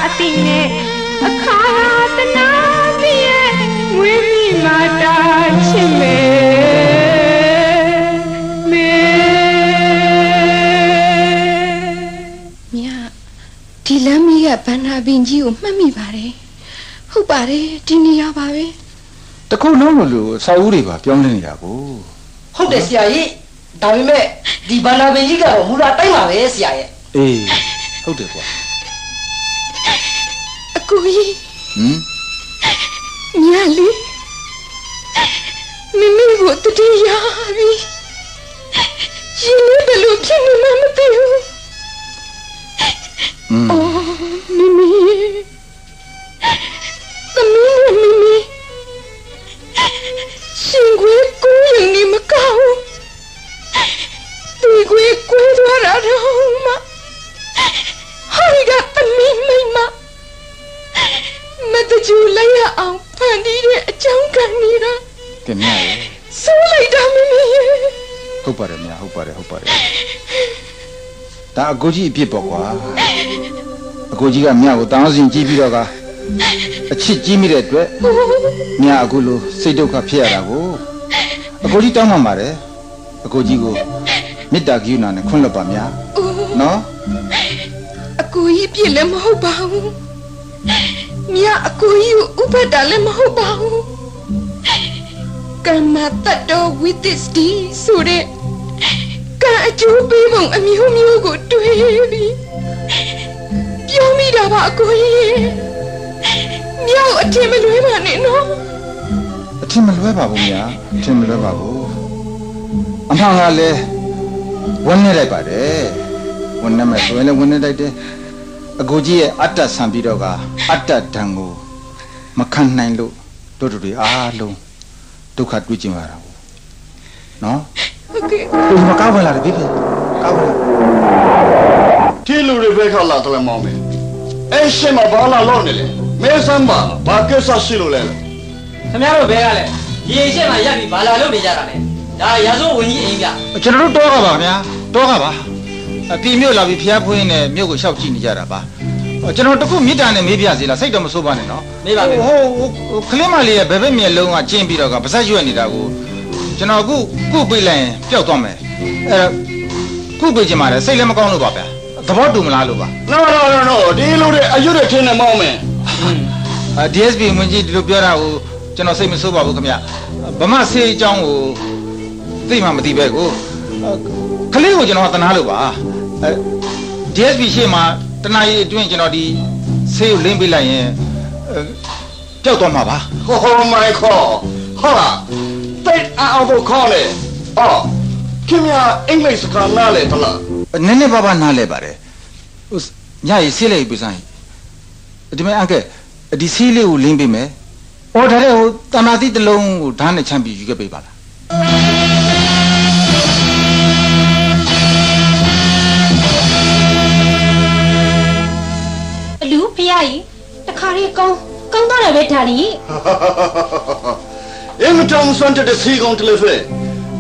အသိနဲ့အခါတနာပြည့်ဝိမိမာတာချစ်မေမေ ကဗန္နာပင်ကြီးကိုမှတ်မိပါတယ်ဟုတ်ပါတယ်ဒီနေရာပါပဲတခုလုံးလိုလိုအစာအုပ်တွေပါပြောင်းလဲနေတာကိုဟုတ်တယ်ဆရာကြီးဒါပေမဲ့ဒီဘာနာပင်ကြီးကတော့မူလာတိုင်းပါပဲဆရာရဲ့အေးဟုတ်တယ်ကွာအကူကြီးဟမ်ညာလေးမမီကိုတတိယ အကိုကြီးအပြစ်ပေါ့ကွာအကိုကြီးကမြကိုတောင်းစင်ကြည့်ပြီးတော့ကအချစ်ကြီးမိတဲ့အတွက်မြအခုလိုစိတ်ဒုက္ခဖြစ်ရတာကိုအကိုကြီးတောင်းမှပါတယ်အကိုကြီးကိုမေတ္တာကရုဏာနဲ့ခွင့်လွှတ်ပါမြနော်အကူကြီးပြစ်လည်းမဟုတ်ပါဘူးမြအကူကြီးကိုဥပဒ္ဒါလည်းမဟုတ်ပါဘူးကမ္မတတ္တောဝိသစ္စတိဆိုတဲ့ကံအကျိုးပေးပုံအမျိုးမျိုးကို တွေးပြီးပြောမိတာပါအကူကြီးမြောက်အထင်မလွဲပါနဲ့နော်အထင်မလွဲပါဘူးမြအထင်မလွဲပါဘူးအမှန်ကလည်းဝန်းနေလိုက်ပါတယ်ဝန်းနေမယ်ဆိုရင်လည်းဝန်းနေလိုက်တယ်အကိုကြီးရဲ့အတ္တဆံပြီးတော့ကအတ္တဓာန်ကိုမခံနိုင်လို့တို့တို့တွေအားလုံးဒုက္ခတွေ့ကြရတာကိုနော်ဟုတ်ကဲ့ဒီမှာကောက်ဝင်လာတယ်ပြပြကောက်ဝင်လာ ဒီလူတွေပဲခလာတယ်မောင်မေအဲ့ရှင်မဘာလာလို့နေလဲမဲဆမ်းပါဘာကိစ္စရှိလို့လဲခင်ဗျားတို့ဘဲကလည်းရေရှင်းမှာရက်ပြီးဘာလာလုပ်နေကြတာလဲဒါရာဇဝဝင်ကြီးအိမ်ကကျွန်တော်တို့တောကပါဗျာတောကပါအပြည်မြို့လာပြီးဖျားဖွင်းနဲ့မြို့ကိုရှောက်ကြည့်နေကြတာပါဟိုကျွန်တော်တခုမြစ်တာနဲ့မေးပြစီလားစိတ်တော့မဆိုးပါနဲ့နော်မေးပါမေးပါဟိုဟိုဟိုကလင်းမလေးရဲ့ဘယ်ဘက်မျက်လုံးကကျင်းပြီးတော့ကပါဇက်ရွက်နေတာကိုကျွန်တော်အခုခုပေးလိုက်ရင်ပျောက်သွားမယ်အဲ့တော့ ခုပေးချင်ပါတယ်စိတ်လည်းမကောင်းလို့ပါဗျာသဘောတူမလားလို့ပါနော်နော်နော်နော်ဒီလူတွေအရွတ်တွေထင်းနေမောင်မေအာ DSP ဝင်ကြီးဒီလိုပြောတာကိုကျွန်တော်စိတ်မဆိုးပါဘူးခင်ဗျဗမာဆေးအကြောင်းကိုသိမှမသိပဲကိုအာကလေးကိုကျွန်တော်ကတနာလို့ပါအဲ DSP ရှေ့မှာတနာရီအတွင်းကျွန်တော်ဒီဆေးကိုလင်းပေးလိုက်ရင်အဲပျောက်သွားမှာပါဟိုမိုင်ခေါ်ဟာလားတိတ်အောင်ဖို့ခေါ်လေအော် ခင်ဗျာအင်္ဂလိပ်စကားနားလေတလားနည်းနည်းပါးပါးနားလဲပါတယ်ဟိုညရီဆေးလေးပြဆိုင်ဒီမဲ့အန်ကဲဒီဆေးလေးကိုလင်းပေးမယ်အော်ဒါတဲ့ဟိုတနာတိတစ်လုံးကိုဓာတ်နဲ့ချမ်းပြီးယူခဲ့ပေးပါလားအလူဖယားကြီးတခါလေးကောင်းကောင်းတော့တယ်ပဲဒါလီအင်မတန်ဆွမ်းတဲ့စီကောင်တယ်လေ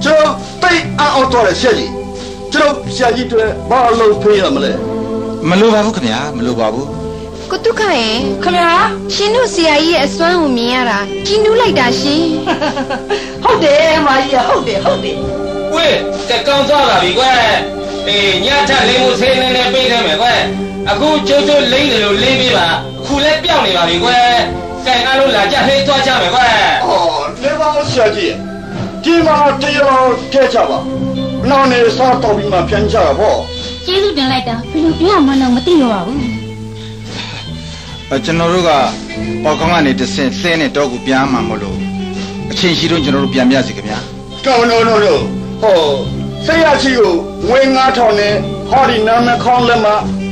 ကျွန်တော်တိတ်အောင်တော့ရဆက်ကြီးကျွန်တော်ဆရာကြီးတွေဘာလို့ဖေးရမလဲမလိုပါဘူးခင်ဗျာမလိုပါဘူးကိုတုခရဲ့ခင်ဗျာရှင်တို့ဆရာကြီးရဲ့အစွမ်းကိုမြင်ရတာကြည်နူးလိုက်တာရှင်ဟုတ်တယ်မာကြီးဟုတ်တယ်ဟုတ်တယ်ဝေးကဲကောင်းသွားပါပြီကွယ်အေးညထလိမ်မှုဆေးနေနေပေးတယ်မယ်ကွယ်အခုကျုပ်တို့လိမ့်တယ်လို့လိမ့်ပြီးပါအခုလည်းပြောင်းနေပါပြီကွယ်ကဲအားလုံးလာကြဟိတ်သွားကြမယ်ကွယ်အော်နေပါဦးဆရာကြီး ဒီမှာတရားကဲကြပါနောက်နေစားတော့ပြီးမှပြန်ကြတာပေါ့ကျေးဇူးတင်လိုက်တာဘယ်လိုပြောမှန်းတော့မသိတော့ပါဘူးအဲကျွန်တော်တို့ကပေါကောင်းကနေတဆင့်လှဲနဲ့တော့ကိုပြန်မှာမလို့အချိန်ရှိတော့ကျွန်တော်တို့ပြန်ပြစီခင်ဗျာတော့နော်နော်နော်ဟောဆရာကြီးကိုငွေ9000နဲ့ဟောဒီနာမခေါင်းလက်မ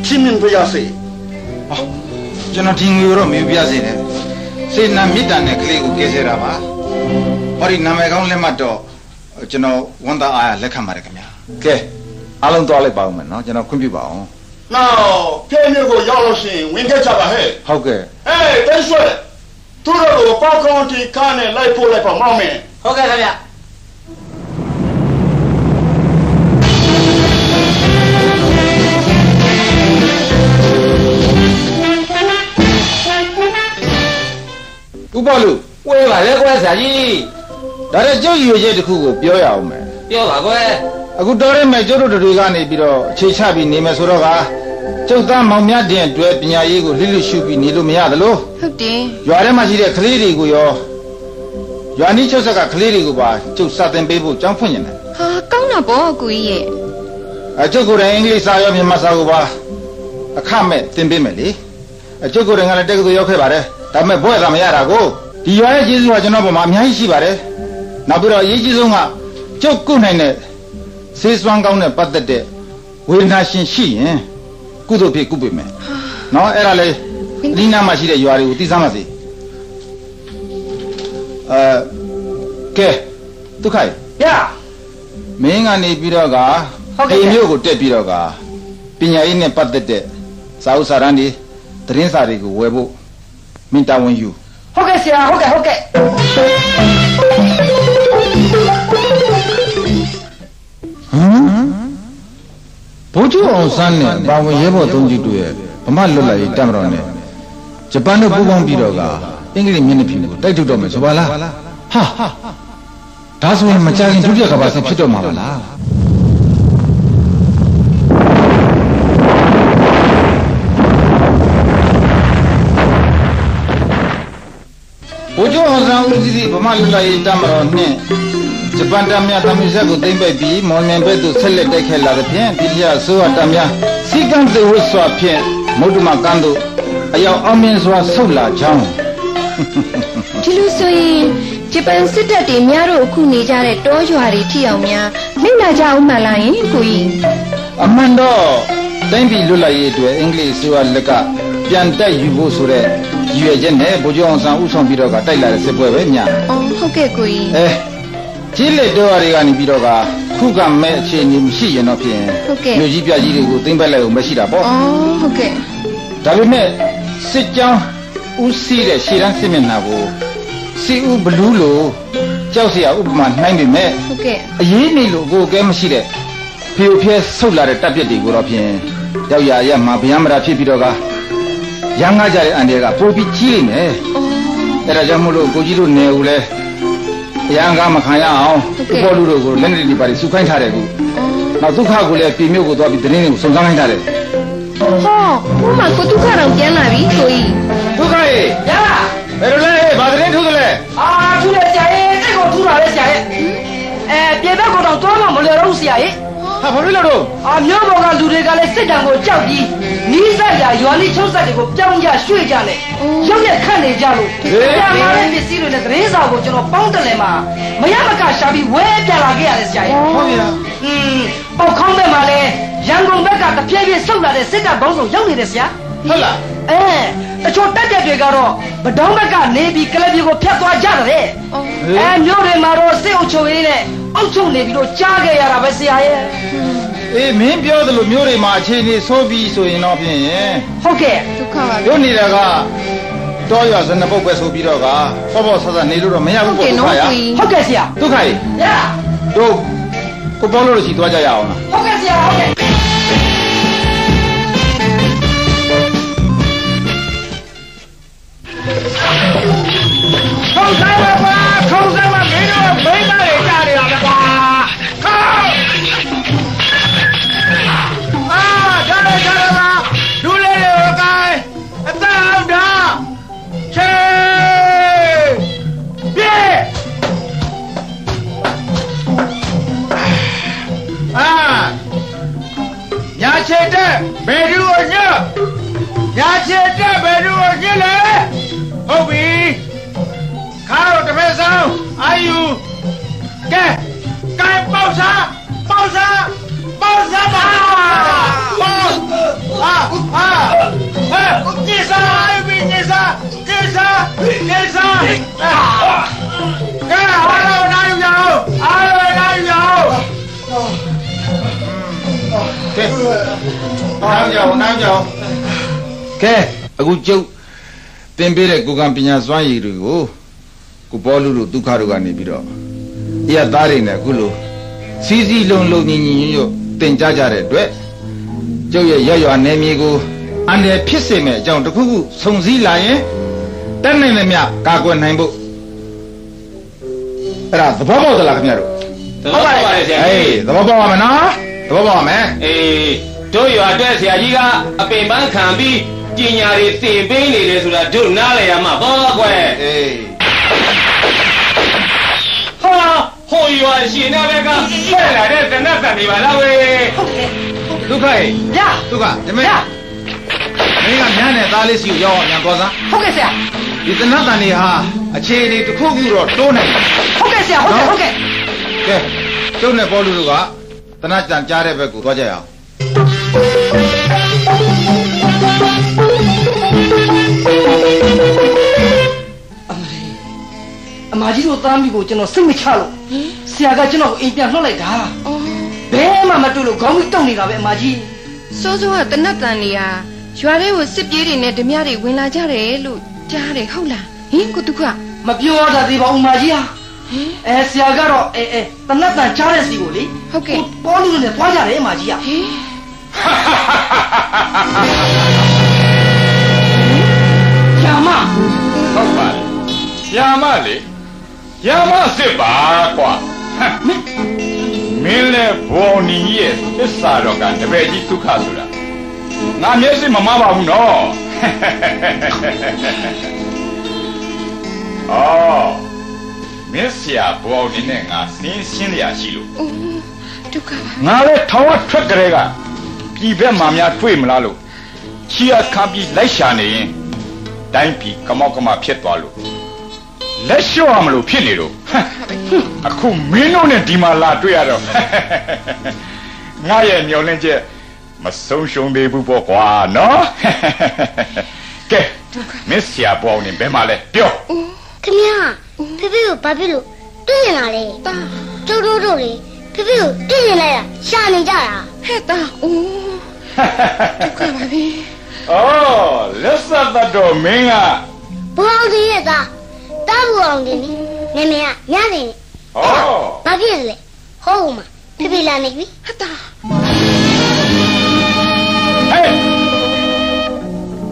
ချင်းမြင်ပြရစေဟောကျွန်တော်ဒီငွေကိုတော့မယူပြစေနဲ့စေနာမေတ္တာနဲ့ကလေးကိုကယ်ဆယ်တာပါ ဟောဒီနာမည်ကောင်းလက်မှတ်တော့ကျွန်တော်ဝန်သားအားရလက်ခံပါတယ်ခင်ဗျာကဲအားလုံးသွားလိုက်ပါဦးမယ်နော်ကျွန်တော်ခွင့်ပြုပါအောင်နောက်ပြည့်မြို့ကိုရောက်လို့ရှိရင်ဝင်ခဲ့ကြပါဟဲ့ဟုတ်ကဲ့အေးတိတ်ဆွဲသူတို့ကိုပေါကောင်းတီကားနဲ့လိုက်ဖို့လိုက်ပါမောင်းမယ်ဟုတ်ကဲ့ခင်ဗျဥပလူဝေးပါလေကွယ်ဆရာကြီး ဒါတဲ့ကျုပ်ရည်ရွယ်ချက်တစ်ခုကိုပြောရအောင်မယ်ပြောပါကွယ်အခုတော်ရဲမဲ့ကျုပ်တို့တွေကနေပြီးတော့အခြေချပြီးနေမယ်ဆိုတော့ကကျုပ်သားမောင်မြတ်တင်အတွက်ပညာရေးကိုလိလိရှုပြီးနေလို့မရသလိုဟုတ်တယ်ရွာထဲမှာရှိတဲ့ကလေးတွေကိုရောရွာနီးချုပ်ဆက်ကကလေးတွေကိုပါကျုပ်စာသင်ပေးဖို့ကြောင်းဖွင့်နေတယ်ဟာကောင်းတာပေါ့အကူကြီးရဲ့အကျုပ်ကိုယ်တိုင်အင်္ဂလိပ်စာရောမြန်မာစာကိုပါအခမဲ့သင်ပေးမယ်လေအကျုပ်ကိုယ်တိုင်ကလည်းတက္ကသိုလ်ရောက်ခဲ့ပါတယ်ဒါပေမဲ့ဘွဲ့သာမရတာကိုဒီရွာရဲ့ကျေးဇူးကကျွန်တော်ပေါ်မှာအများကြီးရှိပါတယ် နောက်ပြီးတော့အရေးကြီးဆုံးကကျုပ်ကုနိုင်တဲ့ဆေးစွမ်းကောင်းတဲ့ပတ်သက်တဲ့ဝေဒနာရှင်ရှိရင်ကုသိုလ်ဖြစ်ကုပေးမယ်နော်အဲ့ဒါလေဒီနားမှာရှိတဲ့ရွာတွေကိုသိစမ်းပါစေအဲကဲဒုက္ခရရမင်းကနေပြီးတော့ကဟုတ်ကဲ့အိမ်မျိုးကိုတက်ပြီးတော့ကပညာရေးနဲ့ပတ်သက်တဲ့စာအုပ်စာတမ်းတွေသတင်းစာတွေကိုဝယ်ဖို့မင်းတာဝန်ယူဟုတ်ကဲ့ဆရာဟုတ်ကဲ့ဟုတ်ကဲ့ ဟမ်ဘိုးကျူအောင်စမ်းနဲ့ပါဝင်ရဲဘော်သုံးကြီးတို့ရဲ့ဗမာလွတ်လပ်ရေးတပ်မတော်နဲ့ဂျပန်တို့ပူးပေါင်းပြီးတော့ကအင်္ဂလိပ်မျက်နှာပြင်ကိုတိုက်ထုတ်တော့မယ်ဆိုပါလားဟာဒါဆိုရင်မကြခင်ဒုတိယကမ္ဘာစစ်ဖြစ်တော့မှာပါလားဘိုးကျူအောင်စမ်းဦးစီးစီးဗမာလွတ်လပ်ရေးတပ်မတော်နဲ့ ဂျပန်တပ်များတမီဆက်ကိုသိမ့်ပိုက်ပြီးမော်လမြိုင်ဘက်သို့ဆက်လက်တိုက်ခိုက်လာတဲ့ဖြင့်ဒီလျာဆိုးရတပ်များစီကံစေဝတ်စွာဖြင့်မုဒ္ဓမကန်းတို့အရောက်အောင်မြင်စွာဆုတ်လာကြောင်းဒီလိုဆိုရင်ဂျပန်စစ်တပ်တွေများတို့အခုနေကြတဲ့တောရွာတွေထိအောင်များနှိမ့်လာကြအောင်မှလားယင်ကိုကြီးအမှန်တော့တိုင်းပြည်လွတ်လပ်ရေးအတွက်အင်္ဂလိပ်ဆိုရလက်ကပြန်တက်ယူဖို့ဆိုတဲ့ရည်ရွယ်ချက်နဲ့ဗိုလ်ချုပ်အောင်ဆန်းဦးဆောင်ပြီးတော့ကတိုက်လာတဲ့စစ်ပွဲပဲညာအော်ဟုတ်ကဲ့ကိုကြီးအဲ ကြီးလက်တော်တွေကနေပြီးတော့ကခုကမဲ့အခြေအနေမရှိရင်တော့ဖြင့်လူကြီးပြကြီးတွေကိုသိမ့်ပတ်လိုက်အောင်မရှိတာပေါ့အော်ဟုတ်ကဲ့ဒါပေမဲ့စစ်ကြောင်းဦးစီးတဲ့ရှေ့တန်းစစ်မျက်နှာကိုစီဦးဘလူးလို့ကြောက်စရာဥပမာနှိုင်းပေမဲ့ဟုတ်ကဲ့အရေးနေလို့ကိုယ်ကဲမရှိတဲ့ဖီယိုဖျဲဆုတ်လာတဲ့တပ်ပြစ်တွေကိုတော့ဖြင့်ရောက်ရရမှာဗျာမရာဖြစ်ပြီးတော့ကရန်ကားကြတဲ့အန်တွေကပိုပြီးကြီးနေမယ်အော်အဲ့ဒါကြောင့်မို့လို့ကိုကြီးတို့နေဦးလဲ ရန်ကားမခံရအောင်ဒီပေါ်လူတို့ကိုလက်နေတွေပါစုခိုင်းထားတယ်ကူအော်နောက်ဒုက္ခကိုလည်းပြည်မြို့ကိုသွားပြီးတင်းတွေကိုစုံစမ်းခိုင်းထားတယ်ဟောဘုမကိုဒုက္ခတော့ပြန်လာပြီကိုကြီးဒုက္ခရေရဘယ်လိုလဲဟဲ့ဘာသတင်းထုတ်ကြလဲအာထူးတယ်ဆရာရဲ့စိတ်ကိုထူးတာလေဆရာရဲ့အဲပြေဘက်ကတော့တွားမှမလွယ်တော့ဘူးဆရာရဲ့ ဟာဘာလို့လဲတော့အာမျိုးဘော်ကလူတွေကလည်းစစ်တံကိုကြောက်ပြီးနီးစပ်ရာရွာလေးချုပ်ဆက်တွေကိုပြောင်းကြရွှေ့ကြနဲ့ရုပ်ရက်ခတ်နေကြလို့ဆရာမားတဲ့ပစ္စည်းတွေနဲ့သတင်းစာကိုကျွန်တော်ပေါင်းတယ်လေမှာမရမကရှာပြီးဝဲပြန်လာခဲ့ရတယ်ဆရာရဲ့ဟုတ်ပြီလားอืมပေါက်ခေါင်းဘက်မှာလည်းရန်ကုန်ဘက်ကတပြည့်ပြည့်ဆုတ်လာတဲ့စစ်တပ်ဘောင်းဆောင်ရောက်နေတယ်ဆရာ ဟုတ်လားအဲတချို့တက်တဲ့တွေကတော့ဗဒေါင်းဘက်ကနေပြီးကလပ်ပြေကိုဖျက်သွားကြတယ်အော်အဲမျိုးတွေမှာတော့စစ်အုပ်ချုပ်ရေးနဲ့အုပ်ချုပ်နေပြီးတော့ကြားခဲ့ရတာပဲဆရာရဲ့အေးမင်းပြောသလိုမျိုးတွေမှာအခြေအနေဆိုးပြီးဆိုရင်တော့ဖြင့်ဟုတ်ကဲ့ဒုက္ခပါပဲတို့နေတာကတောရွာစနပုတ်ပဲဆိုပြီးတော့ကဖောဖောဆဆနေလို့တော့မရဟုဘူးတ်ပေါ့ကဲ့ဒုက္ခရနော်ကိုကြီးဟုတ်ကဲ့ဆရာဒုက္ခရေရတို့ကိုပေါလို့လို့ရှိသွားကြရအောင်လားဟုတ်ကဲ့ဆရာဟုတ်ကဲ့ ဆိုင်ပါကွာခုံဆိုင်ပါမင်းတို့မိမတွေကြနေတာပဲကွာခေါအာကြတယ်ကြတယ်ပါလူလေးတွေကဲအသက်အောင်တာချေပြေအာညာချေတဲ့ဘယ်သူ့ကိုညညာချေတဲ့ဘယ်သူ့ကိုညလဲဟုတ်ပြီ ခါတော့တပည့်ဆောင်အာယူကဲကဲပေါ့စားပေါ့စားပေါ့စားပါပေါ့ဟာဟာဟဲ့ကိစားအာယူကိစားကိစားကိစားကဲဟာတော့နားယူရအောင်အာယူနားယူရအောင်ကဲနားယူနားယူကဲအခုကျုပ်သင်ပေးတဲ့ကိုကံပညာစွမ်းရည်တွေကို ကိုဘောလူတို့ဒုက္ခတို့ကနေပြီးတော့အရသားတွေနဲ့အခုလိုစီးစီးလုံးလုံးညီညီညွတ်ညွတ်တင်ကြကြတဲ့အတွက်ကျုပ်ရဲ့ရရွာနယ်မြေကိုအန္တရာယ်ဖြစ်စေမယ့်အကြောင်းတစ်ခုခုစုံစည်းလာရင်တက်နိုင်လည်းမြကာကွယ်နိုင်ဖို့အဲ့ဒါသဘောပေါက်သလားခင်ဗျားတို့ဟုတ်ပါတယ်ဆရာဟေးကြီးသဘောပေါက်ပါမယ်နော်သဘောပေါက်ပါမယ်အေးတို့ရွာအတွက်ဆရာကြီးကအပင်ပန်းခံပြီးပညာတွေသင်ပေးနေတယ်ဆိုတာတို့နားလည်ရမှာပေါ့ကွယ်အေး ဟိုရွာရှင်နာဘက်ကဖက်လာတဲ့တနတ်တန်နေပါလားဝေဒုက္ခရေရဒုက္ခဓမင်းမင်းကညာနဲ့သားလေးစီကိုရောက်အောင်ညာသွားစမ်းဟုတ်ကဲ့ဆရာဒီတနတ်တန်တွေဟာအခြေအနေတစ်ခုခုတော့တိုးနိုင်တယ်ဟုတ်ကဲ့ဆရာဟုတ်ကဲ့ဟုတ်ကဲ့ကဲကျုပ်နဲ့ပေါ်လူတို့ကတနတ်တန်ကြားတဲ့ဘက်ကိုသွားကြရအောင်အမကြီးတို့သားမိကိုကျွန်တော်စိတ်မချလို့ ဆရာကကျွန်တော်ကိုအိမ်ပြန်လှုပ်လိုက်တာအော်ဘဲမှမတွေ့လို့ခေါင်းကြီးတုံနေတာပဲအမကြီးစိုးစိုးကတနတ်တန်နေဟာရွာထဲကိုစစ်ပြေးတွေနဲ့ဓမြတွေဝင်လာကြတယ်လို့ကြားတယ်ဟုတ်လားဟင်ကိုတုခမပြောရတာသေးပါဦးမကြီးဟာဟင်အဲဆရာကတော့အဲအဲတနတ်တန်ချားတဲ့စီကိုလေဟုတ်ကဲ့ပေါ်လူနဲ့သွားကြတယ်အမကြီးဟာဟင်ကျမဟုတ်ပါလေယာမလေယာမစစ်ပါကွာဟ မ်မင်းလဲဘောနီရဲ့သစ္စာတော်ကတပည့်ကြီးဒုက္ခဆိုတာငါမျက်စိမမပါဘူးနော်အော်မင်းဆရာဘောနီနဲ့ငါစင်းရှင်းလျာရှိလို့အိုးဒုက္ခပါငါလဲထောင်ဝထွက်ကြတဲ့ကပြည်ဘက်မှာများတွေ့မလားလို့ချီအခါပြီးလိုက်ရှာနေရင်တိုင်းပြည်ကမောက်ကမဖြစ်သွားလို့ လက်လျှော့ရမလို့ဖြစ်နေတော့ဟမ်အခုမင်းတို့နဲ့ဒီမှာလာတွေ့ရတော့ငါရဲ့မျောလင့်ချက်မဆုံးရှုံးသေးဘူးပေါ့ကွာနော်ကဲမစ္စယာဘောင်းနေဘယ်မှာလဲပြောခင်ဗျာဖေဖေကိုဘာဖြစ်လို့တွေ့ရင်လာလဲတာကျုပ်တို့တို့လေဖေဖေကိုတွေ့ရင်လိုက်တာရှာနေကြတာဟဲ့တာအိုးဒုက္ခပါပြီအော်လက်ဆက်သတ်တော်မင်းကဘောအောင်စင်းရဲ့သား တားဘူအောင်တင်နေနေမရညနေနေဟောဘာဖြစ်လဲဟုတ်မှာဖေဖေလာနေပြီဟတ်တာဟဲ့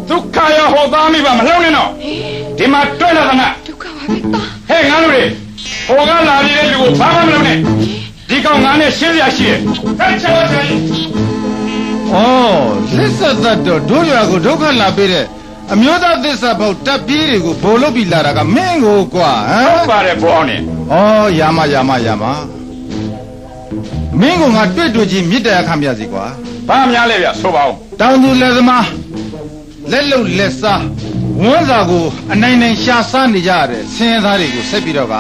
ဒုက္ခရဟောသားမိပါမလှုပ်နဲ့တော့ဒီမှာတွေ့လာသနာဒုက္ခပါပြီတာဟဲ့ငါတို့တွေဟိုကလာနေတဲ့လူကိုဘာမှမလုပ်နဲ့ဒီကောင်ငါနဲ့ရှင်းစရာရှိတယ်ဟဲ့ချောချောဩလက်ဆက်သက်တော့တို့ရွာကိုဒုက္ခလာပေးတဲ့ အမျိုးသားသစ္စာဘုတ်တပ်ပြေးတွေကိုဘိုလ်လုပ်ပြီးလာတာကမင်းကိုကွာဟဟုမ်တ်ပါတယ်ဘောအောင်နေဩယာမယာမယာမမင်းကငါတွေ့တွေ့ချင်းမြစ်တရားခံပြစီကွာဘာများလဲဗျဆိုပါဦးတောင်သူလက်သမားလက်လုံလက်စားဝန်းစာကိုအနိုင်နိုင်ရှာစားနေကြရတဲ့ဆင်းရဲသားတွေကိုဆက်ပြီးတော့က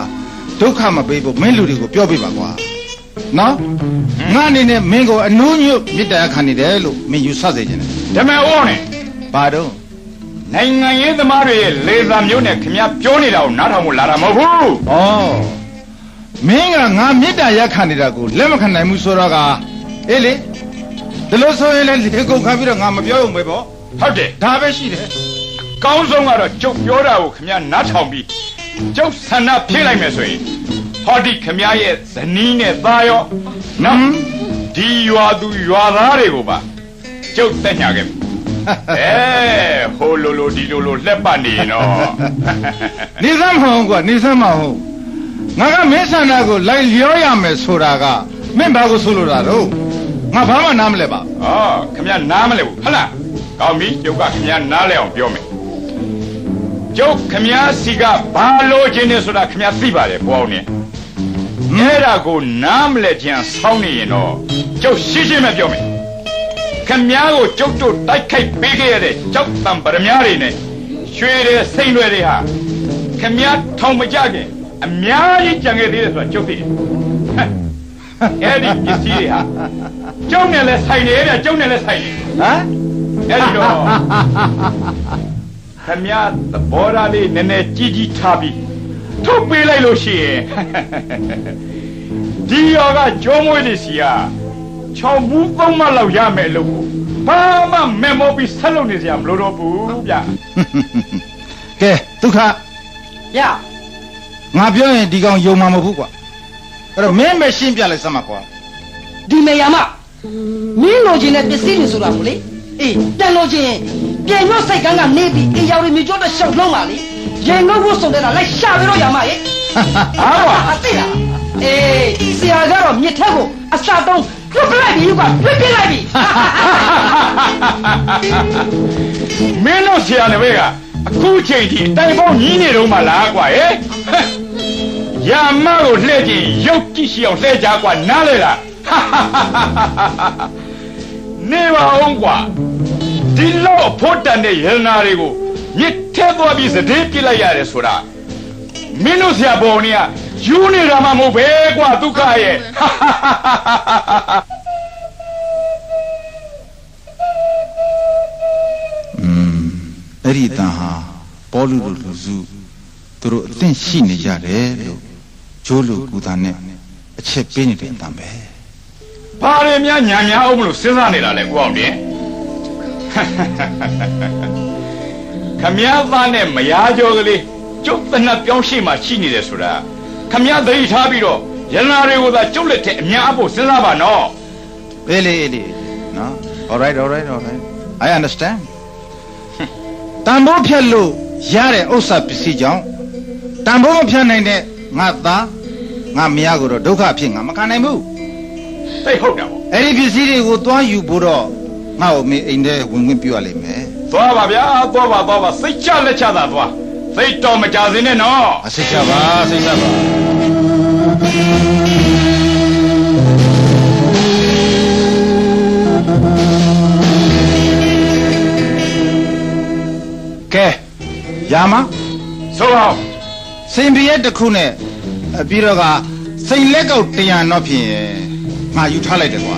ဒုက္ခမပေးဖို့မင်းလူတွေကိုပြောပြပါကွာနော်ငါအနေနဲ့မင်းကိုအနူးညွတ်မြစ်တရားခံနေတယ်လို့မင်းယူဆစေချင်တယ်ဓမ္မဦးနေဘာတော့ နိုင်ငံရေးသမားတွေရဲ့လေသာမျိုးနဲ့ခင်ဗျားပြောနေတာကိုနားထောင်ဖို့လာတာမဟုတ်ဘူးဩမင်းကငါမြစ်တရားခံနေတာကိုလက်မခံနိုင်ဘူးဆိုတော့ကအေးလေဒီလိုဆိုရင်လည်းလေကုန်ခံပြီးတော့ငါမပြောရုံပဲပေါ့ဟုတ်တယ်ဒါပဲရှိတယ်ကောင်းဆုံးကတော့ကျုပ်ပြောတာကိုခင်ဗျားနားထောင်ပြီးကျုပ်ဆန္ဒဖြည့်လိုက်မယ်ဆိုရင်ဟောဒီခင်ဗျားရဲ့ဇနီးနဲ့သားရောနော်ဒီရွာသူရွာသားတွေကိုပါကျုပ်တက်ညာခဲ့ပြီ အဲဟိုလိုလိုဒီလိုလိုလက်ပတ်နေရင်တော့နေစမ်းမဟုတ်ကွာနေစမ်းမဟုတ်ငါကမင်းဆန္ဒကိုလိုက်လျောရမယ်ဆိုတာကမင်းဘာကိုဆိုလိုတာတော့ငါဘာမှနားမလဲပါဩခင်ဗျားနားမလဲဘူးဟုတ်လားကောင်းပြီကျုပ်ကခင်ဗျားနားလဲအောင်ပြောမယ်ကျုပ်ခင်ဗျားစီကဘာလို့ခြင်းနေဆိုတာခင်ဗျားသိပါတယ်ဘောအောင်နေအဲ့ဒါကိုနားမလဲခြင်းဆောင်းနေရင်တော့ကျုပ်ရှင်းရှင်းပဲပြောမယ် ခမည်းကိုကျုပ်တို့တိုက်ခိုက်ပေးခဲ့ရတဲ့ကြောက်တံပရမများတွေနဲ့ရွှေတွေစိမ့်တွေတွေဟာခမည်းထောင်မကြခင်အများကြီးကြံခဲ့သေးတယ်ဆိုတာကျုပ်သိတယ်အဲ့ဒီပစ္စည်းတွေဟာကျုပ်နဲ့လည်းဆိုင်နေတယ်ကျုပ်နဲ့လည်းဆိုင်နေဟမ်အဲ့ဒီတော့ခမည်းသဘောထားလေးနည်းနည်းကြီးကြီးထားပြီးထုတ်ပေးလိုက်လို့ရှိရင်ဒီရောကကျုံးမွေးနေစီဟာ 6ဘူး3မလောက်ရမယ်လို့ဘာမှမမောပြီးဆက်လုပ်နေစရာမလိုတော့ဘူးဗျကဲဒုက္ခဗျငါပြောရင်ဒီကောင်ယုံမှာမဟုတ်ဘူးကွာအဲ့တော့မင်းမရှင်းပြလိုက်စမ်းပါကွာဒီနေရာမှာမင်းလိုချင်တဲ့ပစ္စည်းတွေဆိုတာကိုလေအေးပြန်လို့ချင်းပြန်ရော့စိတ်ကန်းကနေပြီးအေးရောင်တွေမြေကျောတဲ့ရှောက်လုံးပါလေရင်တော့ဖို့ဆုံးတဲ့လားလိုက်ရှာပြီးတော့ရမှာရဲ့ဟာဟာအသိလားအေးဒီစရာကတော့မြစ်ထက်ကိုအစတုံး ပြစ်ပလိုက်ပြီကွာပြစ်ပလိုက်ပြီမင်းတို့ဆရာနဘေးကအခုချိန်ထိတိုင်ပေါင်းညီးနေတော့မှလားကွာဟဲ့ရာမကိုလှည့်ကြည့်ရုပ်ကြည့်ရှိအောင်လှည့်ကြကွာနားလေလားနေပါအောင်ကွာဒီလောက်အဖို့တန်တဲ့ရတနာတွေကိုမြစ်ထဲသွားပြီးစတဲ့ပြစ်လိုက်ရတယ်ဆိုတာမင်းတို့ဆရာဘော်နေက ယူနေတာမှမဟုတ်ပဲကွာဒုက္ခရဲ့อืมအဲ့ဒီတန်ဟာပေါ်လူလူလူစုသူတို့အသင့်ရှိနေကြတယ်လို့ဂျိုးလူကူတာနဲ့အချက်ပေးနေတဲ့အတန်ပဲဘာတွေများညာများအောင်မလို့စဉ်းစားနေတာလဲကိုအောင်တင်ခမည်းသားနဲ့မယားကြောကလေးကျုပ်တနတ်ပြောင်းရှိမှရှိနေတယ်ဆိုတာ ခမည်းသတိထားပြီးတော့ရတနာတွေကိုသာကျုပ်လက်ထက်အများအဖို့စဉ်းစားပါနော်အေးလေအေးလေနော် all right all right all right i understand တန်ဖိုးဖြတ်လို့ရတဲ့ဥစ္စာပစ္စည်းကြောင့်တန်ဖိုးမဖြတ်နိုင်တဲ့ငါသားငါမယားကိုတော့ဒုက္ခဖြစ်ငါမခံနိုင်ဘူးသိဟုတ်တာပေါ့အဲ့ဒီပစ္စည်းတွေကိုသွားယူဖို့တော့ငါ့ကိုမင်းအိမ်ထဲဝင်ဝင်ပြရလိမ့်မယ်သွားပါဗျာသွားပါသွားပါစိတ်ချလက်ချသာသွား စိတ်တော်မကြစင်းနဲ့နော်အစိတ်ချပါစိတ်ချပါကဲရာမဆိုပါဦးစင်ပြည့်တစ်ခုနဲ့အပြီးတော့ကစိန်လက်ကောက်တရားတော့ဖြင့်ငါယူထားလိုက်တယ်ကွာ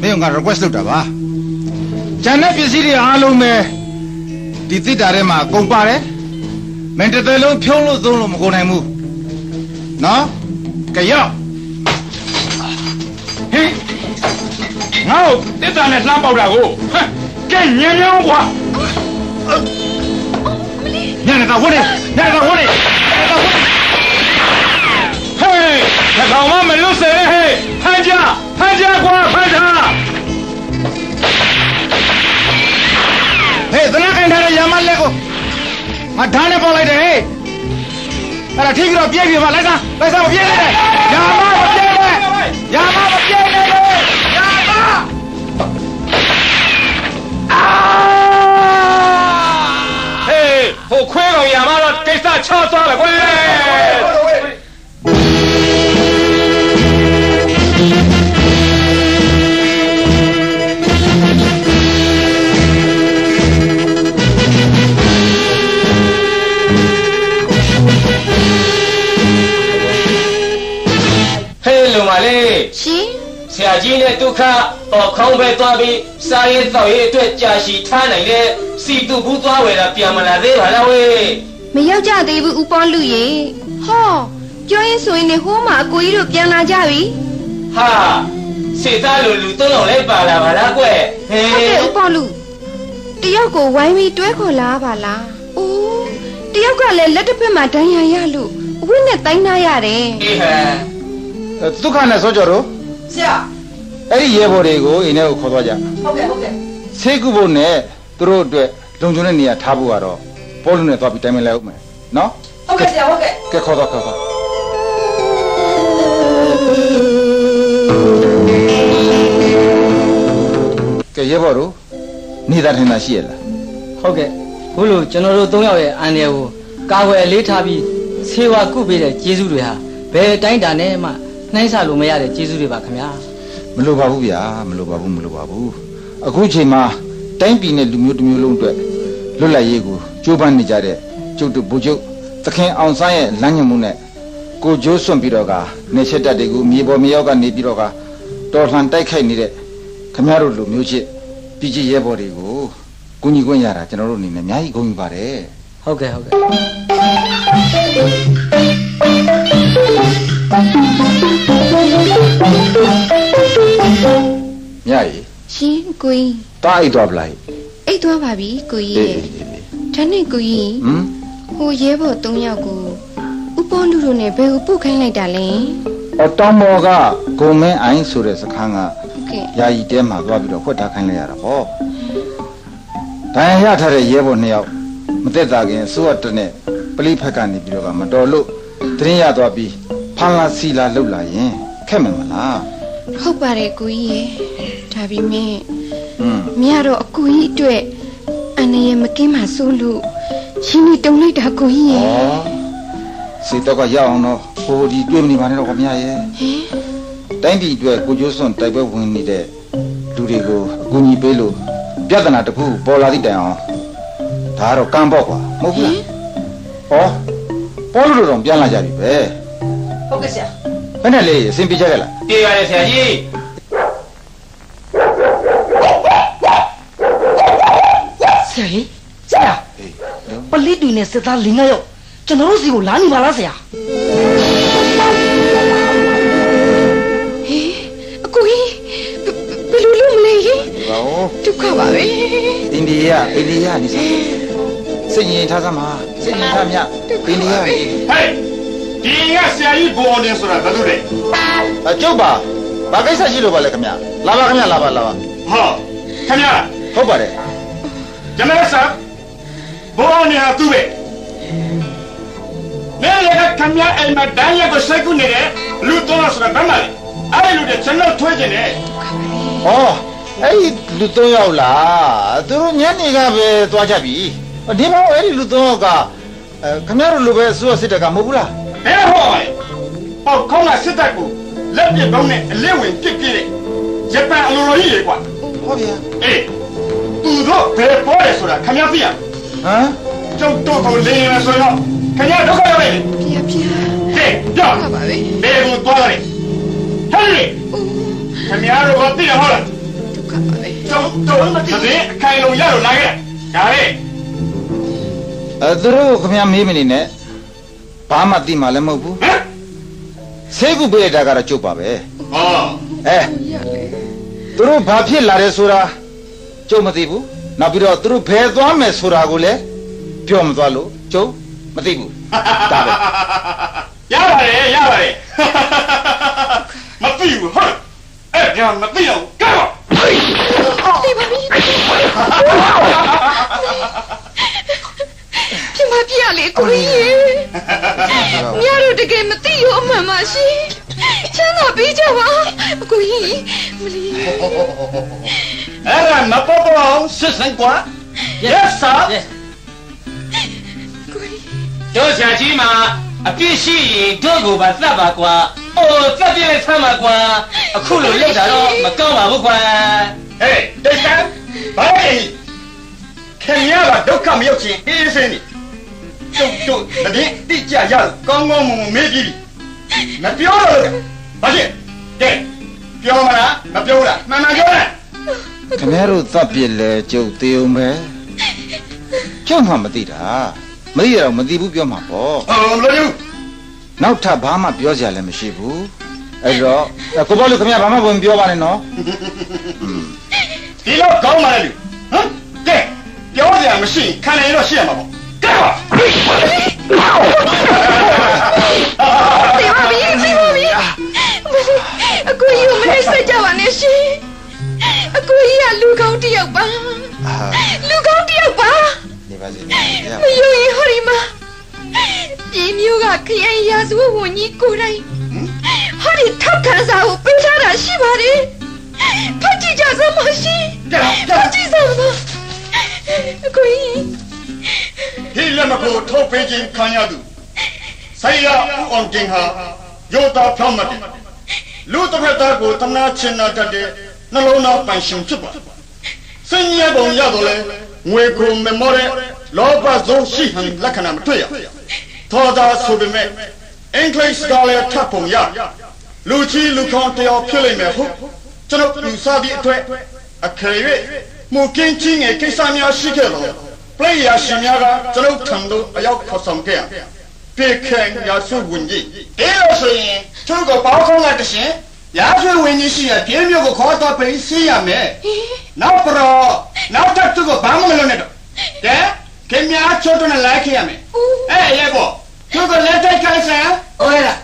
မင်းကငါ request လုပ်တာပါကျန်တဲ့ပစ္စည်းတွေအားလုံးပဲဒီသစ်တာထဲမှာကုန်ပါတယ် မင်းတစ်သက်လုံးဖြုံးလို့သုံးလို့မကုန်နိုင်ဘူးနော်ကြရော့ဟင်ငါ့ကိုတစ်တာနဲ့လှမ်းပေါက်တာကိုဟမ်ကဲညံ့ညောင်းကွာညနေကဝတ်နေညနေကဝတ်နေဟေးတစ်ကောင်မမလွတ်စေနဲ့ဟေးဖမ်းကြဖမ်းကြကွာဖမ်းကြဟေးသနာခိုင်ထားတဲ့ရာမလက်ကို ငါဓာတ်နဲ့ပေါက်လိုက်တယ်ဟေးအဲ့ဒါထိပြီးတော့ပြည့်ပြီမလိုက်စားလိုက်စားမပြည့်နဲ့ရာမမပြည့်နဲ့ရာမမပြည့်နဲ့ ပေါ်ခေါင်းပဲသွားပြီးစားရေးတောက်ရေးအတွက်ကြာရှည်ထားနိုင်တဲ့စီတူဘူးသွားဝယ်တာပြန်မလာသေးပါလားဝေးမရောက်ကြသေးဘူးဦးပေါလူရေဟောပြောရင်ဆိုရင်လေဟိုးမှာအကိုကြီးတို့ပြန်လာကြပြီဟာစေသားလိုလူသုံးအောင်လိုက်ပါလာပါလားကွဟေးဟုတ်ကဲ့ဦးပေါလူတယောက်ကိုဝိုင်းပြီးတွဲခေါ်လာပါလားအိုးတယောက်ကလည်းလက်တစ်ဖက်မှာဒဏ်ရာရလို့အဝိနဲ့တိုင်းထားရတယ်အေးဟဲဒုက္ခနဲ့စောကြော်တို့ဆရာ အဲ့ဒီရဲဘော်တွေကိုအိမ်ထဲကိုခေါ်သွားကြဟုတ်ကဲ့ဟုတ်ကဲ့ဆေးကုဖို့နဲ့သူတို့အတွက်လုံခြုံတဲ့နေရာထားဖို့ကတော့ပေါ်လူနဲ့သွားပြီးတိုင်ပင်လိုက်ဦးမယ်နော်ဟုတ်ကဲ့ဆရာဟုတ်ကဲ့ကဲခေါ်သွားခေါ်သွားကဲရဲဘော်တို့နေတာထင်တာရှိရလားဟုတ်ကဲ့ဘုလို့ကျွန်တော်တို့၃ယောက်ရဲ့အန်ရယ်ကိုကာဝယ်အလေးထားပြီးဆေးဝါးကုပေးတဲ့ကျေးဇူးတွေဟာဘယ်တိုင်းတာနဲ့မှနှိုင်းဆလို့မရတဲ့ကျေးဇူးတွေပါခင်ဗျာ မလိုပါဘူးဗျာမလိုပါဘူးမလိုပါဘူးအခုချိန်မှာတိုင်းပြည်နဲ့လူမျိုးတစ်မျိုးလုံးအတွက်လွတ်လပ်ရေးကိုကြိုးပမ်းနေကြတဲ့ကျုပ်တို့ဗိုလ်ချုပ်သခင်အောင်ဆန်းရဲ့လမ်းညွှန်မှုနဲ့ကိုကျိုးစွန့်ပြီးတော့ကနေချက်တက်တွေကိုမြေပေါ်မြေရောက်ကနေပြီးတော့ကတော်လှန်တိုက်ခိုက်နေတဲ့ခမရတို့လူမျိုးချစ်ပြည်ချစ်ရဲဘော်တွေကိုကုညီခွင့်ရတာကျွန်တော်တို့အနေနဲ့အများကြီးဂုဏ်ယူပါတယ်ဟုတ်ကဲ့ဟုတ်ကဲ့ ရှင်ကိုကြီးတားအိတ်သွားပလိုက်အိတ်သွားပါပြီကိုကြီးအေးရဲ့အေးအေးအေးဒါနဲ့ကိုကြီးဟမ်ဟိုရဲဘော်၃ယောက်ကိုဥပေါ်လူတို့နဲ့ဘယ်ကိုပုတ်ခိုင်းလိုက်တာလဲအတောင်မော်ကဂုံမင်းအိုင်းဆိုတဲ့စခန်းကဟုတ်ကဲ့ယာယီတဲမှာသွားပြီးတော့ခွက်ထားခိုင်းလိုက်ရတာပေါ့ဒဏ်ရာရထားတဲ့ရဲဘော်နှစ်ယောက်မသက်သာခင်အစိုးရတနဲ့ပလိဖက်ကနေပြီးတော့ကမတော်လို့တင်းရသွားပြီးဖန်လာစီလာလှုပ်လာရင်ခက်မယ်မလားဟုတ်ပါတယ်ကိုကြီးရဲ့ ဒါပေမဲ့ဟွန်းမရတော့အကူကြီးအတွက်အနေရမကင်းမှစိုးလို့ရှင်နေတုံလိုက်တာကိုကြီးရဲ့ဩစေတော့ကရအောင်တော့ဟိုဒီတွေ့မနေပါနဲ့တော့ခင်ဗျာရဲ့ဟင်တိုင်းပြည်အတွက်ကိုကျိုးစွန့်တိုက်ပွဲဝင်နေတဲ့လူတွေကိုအကူအညီပေးလို့ပြဿနာတစ်ခုပေါ်လာသည့်တိုင်အောင်ဒါကတော့ကံပေါ့ကွာမဟုတ်ဘူးလားဩပေါ်လို့တော့ပြန်လာကြပြီပဲဟုတ်ကဲ့ဆရာဘယ်နဲ့လေးအစဉ်ပြေကြခဲ့လားပြေးရတယ်ဆရာကြီး ရာကြီးဆရာဟေးလုံးပလိတူနဲ့စစ်သား၄၅ယောက်ကျွန်တော်တို့စီကိုလာနေပါလားဆရာဟေးအကူကြီးဘဘယ်လိုလုပ်မလဲဟင်ဒီပါဦးဒုက္ခပါပဲအိန္ဒိယအိန္ဒိယနေစားစိတ်ငြိမ်ထားစမ်းပါစိတ်ငြိမ်ထားမြအိန္ဒိယနေဟဲ့ဒီကဆရာကြီးဘောနေဆိုတာဘာလို့လဲအကျုပ်ပါဘာကိစ္စရှိလို့ပါလဲခင်ဗျလာပါခင်ဗျလာပါလာပါဟောခင်ဗျာဟုတ်ပါတယ် ကျွန်တော်ဆာဘောနေဟာသူ့ပဲမဲလေကခင်ဗျာအိမ်မှာဒိုင်းရက်ကိုစိုက်ကူနေတယ်လူတော်ဆိုတာဘာမှလဲအဲ့ဒီလူတွေကျွန်တော်ထွေးကျင်တယ်ဩအဲ့ဒီလူသုံးယောက်လားသူတို့ညနေကပဲသွားကြပြီဒီမောအဲ့ဒီလူသုံးယောက်ကအဲခင်ဗျားတို့လိုပဲစိုးရစစ်တက်ကမဟုတ်ဘူးလားဘယ်ဟောပါလဲဟောခေါင်းကစစ်တပ်ကိုလက်ပြပေါင်းနဲ့အလက်ဝင်ပြစ်ပြစ်တဲ့ဂျပန်အလိုလိုကြီးလေကွာဟုတ်ဗျာအေး သူတို့ဘယ်ပေါ်လဲဆိုတာခင်ဗျာသိရဟမ်ကျုပ်တို့ကိုလင်းနေဆိုတော့ခင်ဗျာဒုက္ခရောက်နေပြပြဟေးကြောက်ပါပါပဲဘယ်ကိုသွားလဲဟဲ့လေခင်ဗျားတို့ကသိရဟောလားဒုက္ခပါပဲကျုပ်တို့မသိသေးအခိုင်လုံးရလို့လာခဲ့ဒါလေအဲသူတို့ခင်ဗျားမေးမနေနဲ့ဘာမှသိမှလည်းမဟုတ်ဘူးဟမ်ဆေးကုပေးလိုက်တာကတော့ကျုပ်ပါပဲဟောအဲရလေသူတို့ဘာဖြစ်လာတယ်ဆိုတာ ကျုပ်မသိဘူးနောက်ပြီးတော့သူတို့ဘယ်သွားမယ်ဆိုတာကိုလည်းပြောမသွားလို့ကျုပ်မသိဘူးဒါပဲရပါတယ်ရပါတယ်မသိဘူးဟုတ်အဲ့ဒါမသိတော့ကောက်သိပါပြီပြမပြရလေကိုကြီးရေမြရတို့တကယ်မသိရအမှန်ပါရှင်ချမ်းသာပေးကြပါအကိုကြီးမလီ အဲ့ဒါမပေါ်ပေါ်အောင်စစ်စင်ကွာ yes sir ကိုကြီးတို့ဆရာကြီးမှာအပြစ်ရှိရင်တို့ကိုပါသတ်ပါကွာအိုးသတ်ပြလိုက်ဆမ်းပါကွာအခုလိုလောက်တာတော့မကောင်းပါဘူးကွာဟေးတိတ်ဆန်းဘာလဲခင်ဗျားကဒုက္ခမရောက်ချင်းအေးအေးစင်းနေကျုပ်တို့တည်းတိကျရလို့ကောင်းကောင်းမွန်မွန်မေးကြည့်မပြောတော့လို့ဘာဖြစ်ကဲပြောမလားမပြောလားမှန်မှန်ပြောလား ခင်ဗျားတို့သတ်ပြစ်လဲကျုပ်သေးအောင်ပဲကျုပ်မှမသိတာမသိရတော့မသိဘူးပြောမှာပေါ့ဟောမလို့ယူနောက်ထပ်ဘာမှပြောစရာလည်းမရှိဘူးအဲ့တော့အဲကိုဘောလူခင်ဗျားဘာမှဝင်ပြောပါနဲ့နော်ဒီတော့ကောင်းပါလေလူဟမ်ကဲပြောစရာမရှိရင်ခံနိုင်ရင်တော့ရှိရမှာပေါ့ကဲပါသိပါပြီသိပါပြီအကိုကြီးကိုမနှိမ့်ဆက်ကြပါနဲ့ရှင် အကိုကြီးကလူကောင်းတစ်ယောက်ပါအာလူကောင်းတစ်ယောက်ပါနေပါစေနေပါစေရမယုံရင်ဟောဒီမှာပြည်မျိုးကခရိုင်ရာဇဝတ်ဝန်ကြီးကိုယ်တိုင်ဟောဒီထောက်ခံစာကိုပေးထားတာရှိပါတယ်ဖတ်ကြည့်ကြစမ်းပါရှင်ကဲပါကဲဖပါတ်ကြည့်စမ်းပါအကိုကြီးဒီလက်မကိုထုတ်ပေးခြင်းခံရသူဆိုင်ရဦးအောင်ကျင်ဟာယောတာဖြောင်းမှတ်တယ်လူတစ်ဖက်သားကိုတနာချင်နာတတ်တဲ့ နှလုံးသားပန်ရှင်ဖြစ်ပါစင်ရပုံရတော့လဲငွေကိုမမောတဲ့လောဘဇုံရှိဟန်လက္ခဏာမတွေ့ရသောသာဆိုပေမဲ့အင်္ဂလိပ်စကားလည်းထပ်ပုံရလူကြီးလူခေါင်းတယောက်ဖြစ်လိမ့်မယ်ဟုတ်ကျွန်တော်လူစားသည့်အတွက်အခရေ၍မူကင်းချင်းငယ်ကိစ္စများရှိခဲ့တော့ပပြည့်ရရှင်များကကျွန်ုပ်ထံသို့အရောက်ခေါ်ဆောင်ခဲ့ရပြေခဲရာစုဝင်ကြီးအဲလို့ဆိုရင်သူကပေါင်းခေါင်းကတရှင် ရာစုဝင်ကြီးရှိရပြင်းမျိုးကိုခေါ်တော့ပြီးစီးရမယ်နောက်ပရောနောက်တက်သူကဘာမှမလုပ်နဲ့တော့ကဲခင်ဗျားချိုးတော့လိုက်ခဲ့ရမယ်အဲရဲဘောသူကလက်တိုက်ခိုင်းစမ်းဟုတ်လား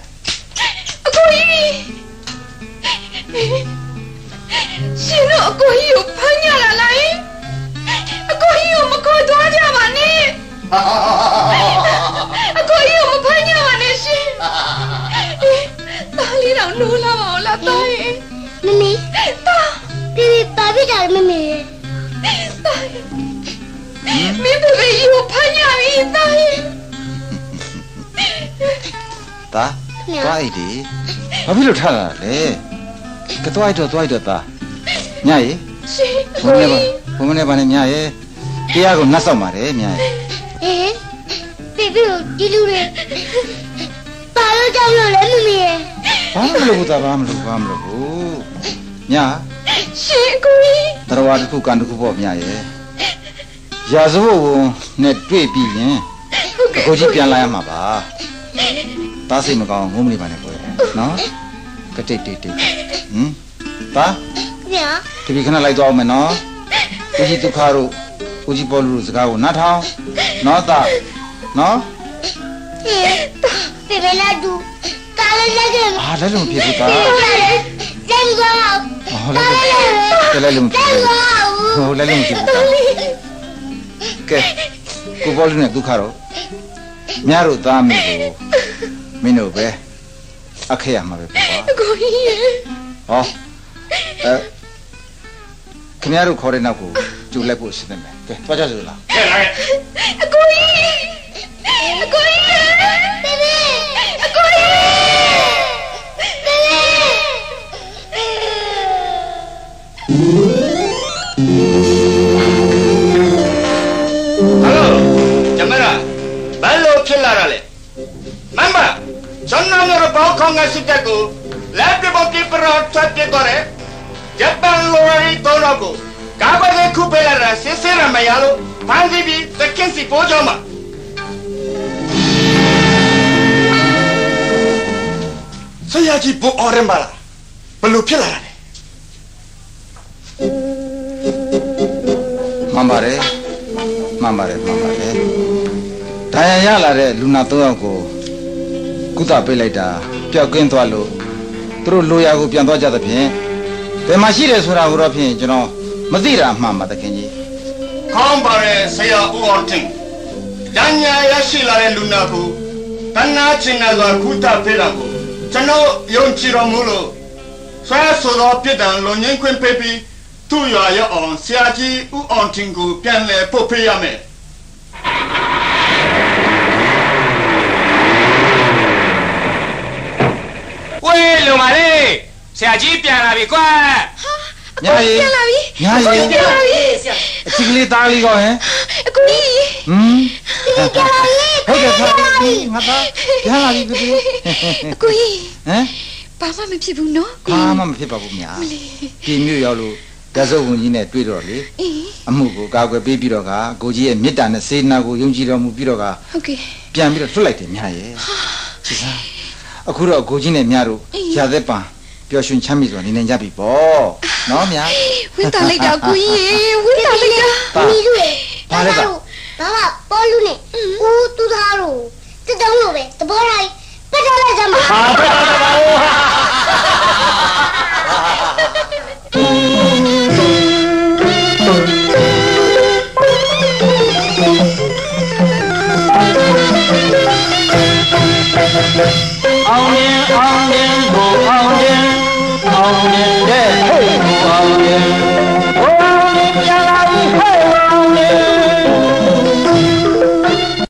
အကိုကြီးရှင်တို့အကိုကြီးကိုဖမ်းရလာလားအကိုကြီးကိုမခေါ်သွားကြပါနဲ့အကိုကြီးကိုမဖမ်းရပါနဲ့ရှင်တား လေးတော့နိုးလာပါလားတားရဲ့မမီတားပြပြပါပြတာမမီတားရဲ့မင်းတို့ရေကိုဖမ်းရပြီတားရဲ့သားသွားအိတ်ဒီဘာဖြစ်လို့ထားတာလဲကသွားအိတ်တော့သွားအိတ်တော့သားညရေရှင်အဘုံကိုနဲ့ပါကြီးဘုံနဲ့ပါနဲ့ညရေတရားကိုနှတ်ဆောက်ပါတယ်ညရေဟေးပြပြဒီလူတွေပါလို့ကြောက်လို့လဲမမီရဲ့ ဘာမှမလုပ်ဘူးသားဘာမှမလုပ်ဘာမှမလုပ်ဘူးညရှင်အကိုကြီးတရဝါတစ်ခုကန်တစ်ခုပေါ့ညရေရာဇဝတ်ဝန်နဲ့တွေ့ပြီးရင်ဟုတ်အကဲ့ကိုကြီးပြန်လာရမှာပါသားစိတ်မကောင်းငုံမနေပါနဲ့ကိုယ်နော်ကတိတ်တိတ်တိတ်ဟမ်သားညာတပီခဏလိုက်သွားအောင်မယ်နော်ကိုကြီးဒုက္ခတို့ကိုကြီးပေါ်လူတို့စကားကိုနားထောင်နော်သားနော်ဟေးပြပြလာ ဒူကားလေးလက်ကြည့်အာလည်းလုံးဖြစ်ဘူးသားလက်ကောင်းဟောလည်းလည်းလုံးဖြစ်လက်ဘူးကောင်းဟောလည်းလုံးဖြစ်ဘူးသားကဲကိုပေါ်လူနဲ့ဒုက္ခတို့မြားတို့သားမိကိုမင်းတို့ပဲအခက်ရမှာပဲပေါ့ကွာအကိုကြီးရဲ့ဟောအဲခင်ဗျားတို့ခေါ်တဲ့နောက်ကိုကြိုလိုက်ဖို့စဉ်းစားမယ်ကဲသွားကြစို့လားကဲလာခဲ့အကိုကြီးအကိုကြီးရဲ့ဘေဘေအ ဟယ်လိုကျမရာဘယ်လိုဖြစ်လာတာလဲမမကျွန်တော်တို့ဘောက်ခေါင်းကစစ်တပ်ကိုလက်ပြပေါ်ပြပရတ်ချက်ပြတော့တယ်ဂျပန်လိုရီတော်တော့ကိုကာဘာကခုပေးလာတာစစ်စစ်ရမရလို့ဖန်စီပြီးတကင်းစီပိုးကြောမှာဆရာကြီးဘူအော်ရမလားဘယ်လိုဖြစ်လာတာလဲ မှန်ပါတယ်မှန်ပါတယ်ဒဏ်ရာရလာတဲ့လူနာ၃ယောက်ကိုကုသပေးလိုက်တာပျောက်ကင်းသွားလို့သူတို့လိုရာကိုပြန်သွားကြသဖြင့်ဘယ်မှာရှိတယ်ဆိုတာကိုတော့ဖြင့်ကျွန်တော်မသိတာမှန်ပါသခင်ကြီးကောင်းပါရဲ့ဆရာဦးအောင်တင်။ဉာဏ်ညာရရှိလာတဲ့လူနာကိုတဏှာချင်းနာစွာခုတပေးတာကိုကျွန်တော်ယုံကြည်တော်မူလို့ဆွဲဆိုသောပြစ်ဒဏ်လွန်ငင်းခွင့်ပေးပြီး သူ့ရွာရောက်အောင်ဆရာကြီးဦးအောင်တင်ကိုပြန်လည်ပို့ပေးရမယ်ဝေးလုံပါလေဆရာကြီးပြန်လာပြီကွာညာရီပြန်လာပြီညာရီပြန်လာပြီအချီကလေးသားလေးကောဟင်အကိုကြီးဟမ်ပြန်လာပြီဟုတ်ကဲ့ခါငါသားပြန်လာပြီပြီအကိုကြီးဟမ်ဘာမှမဖြစ်ဘူးနော်ဘာမှမဖြစ်ပါဘူးညာပြည်မြို့ရောက်လို့ ရဇုတ်ဝင်ကြီးနဲ့တွေ့တော့လေအေးအမှုကိုကာကွယ်ပေးပြီးတော့ကကိုကြီးရဲ့မေတ္တာနဲ့စေတနာကိုယုံကြည်တော်မူပြီးတော့ကဟုတ်ကဲ့ပြန်ပြီးတော့လွတ်လိုက်တယ်မြရဲ့ချစ်စားအခုတော့ကိုကြီးနဲ့မြတို့ရာသက်ပံပျော်ရွှင်ချမ်းမြေစွာနေနိုင်ကြပြီပေါ့နော်မြဝင်းတာလိုက်တာကိုကြီးရေဝင်းတာလိုက်တာပါမီတို့ရဲ့ဘာလဲကဘာကပေါ်လူနဲ့ဦးတူသားတို့တက်တောင်းလို့ပဲတဘောလိုက်ပတ်ထားလိုက်ကြမှာဟာပဲပါပါ အောင်ရင်အောင်ရင်ကိုအောင်ရင်အောင်ရင်တဲ့ဟိတ်ကိုအောင်ရင်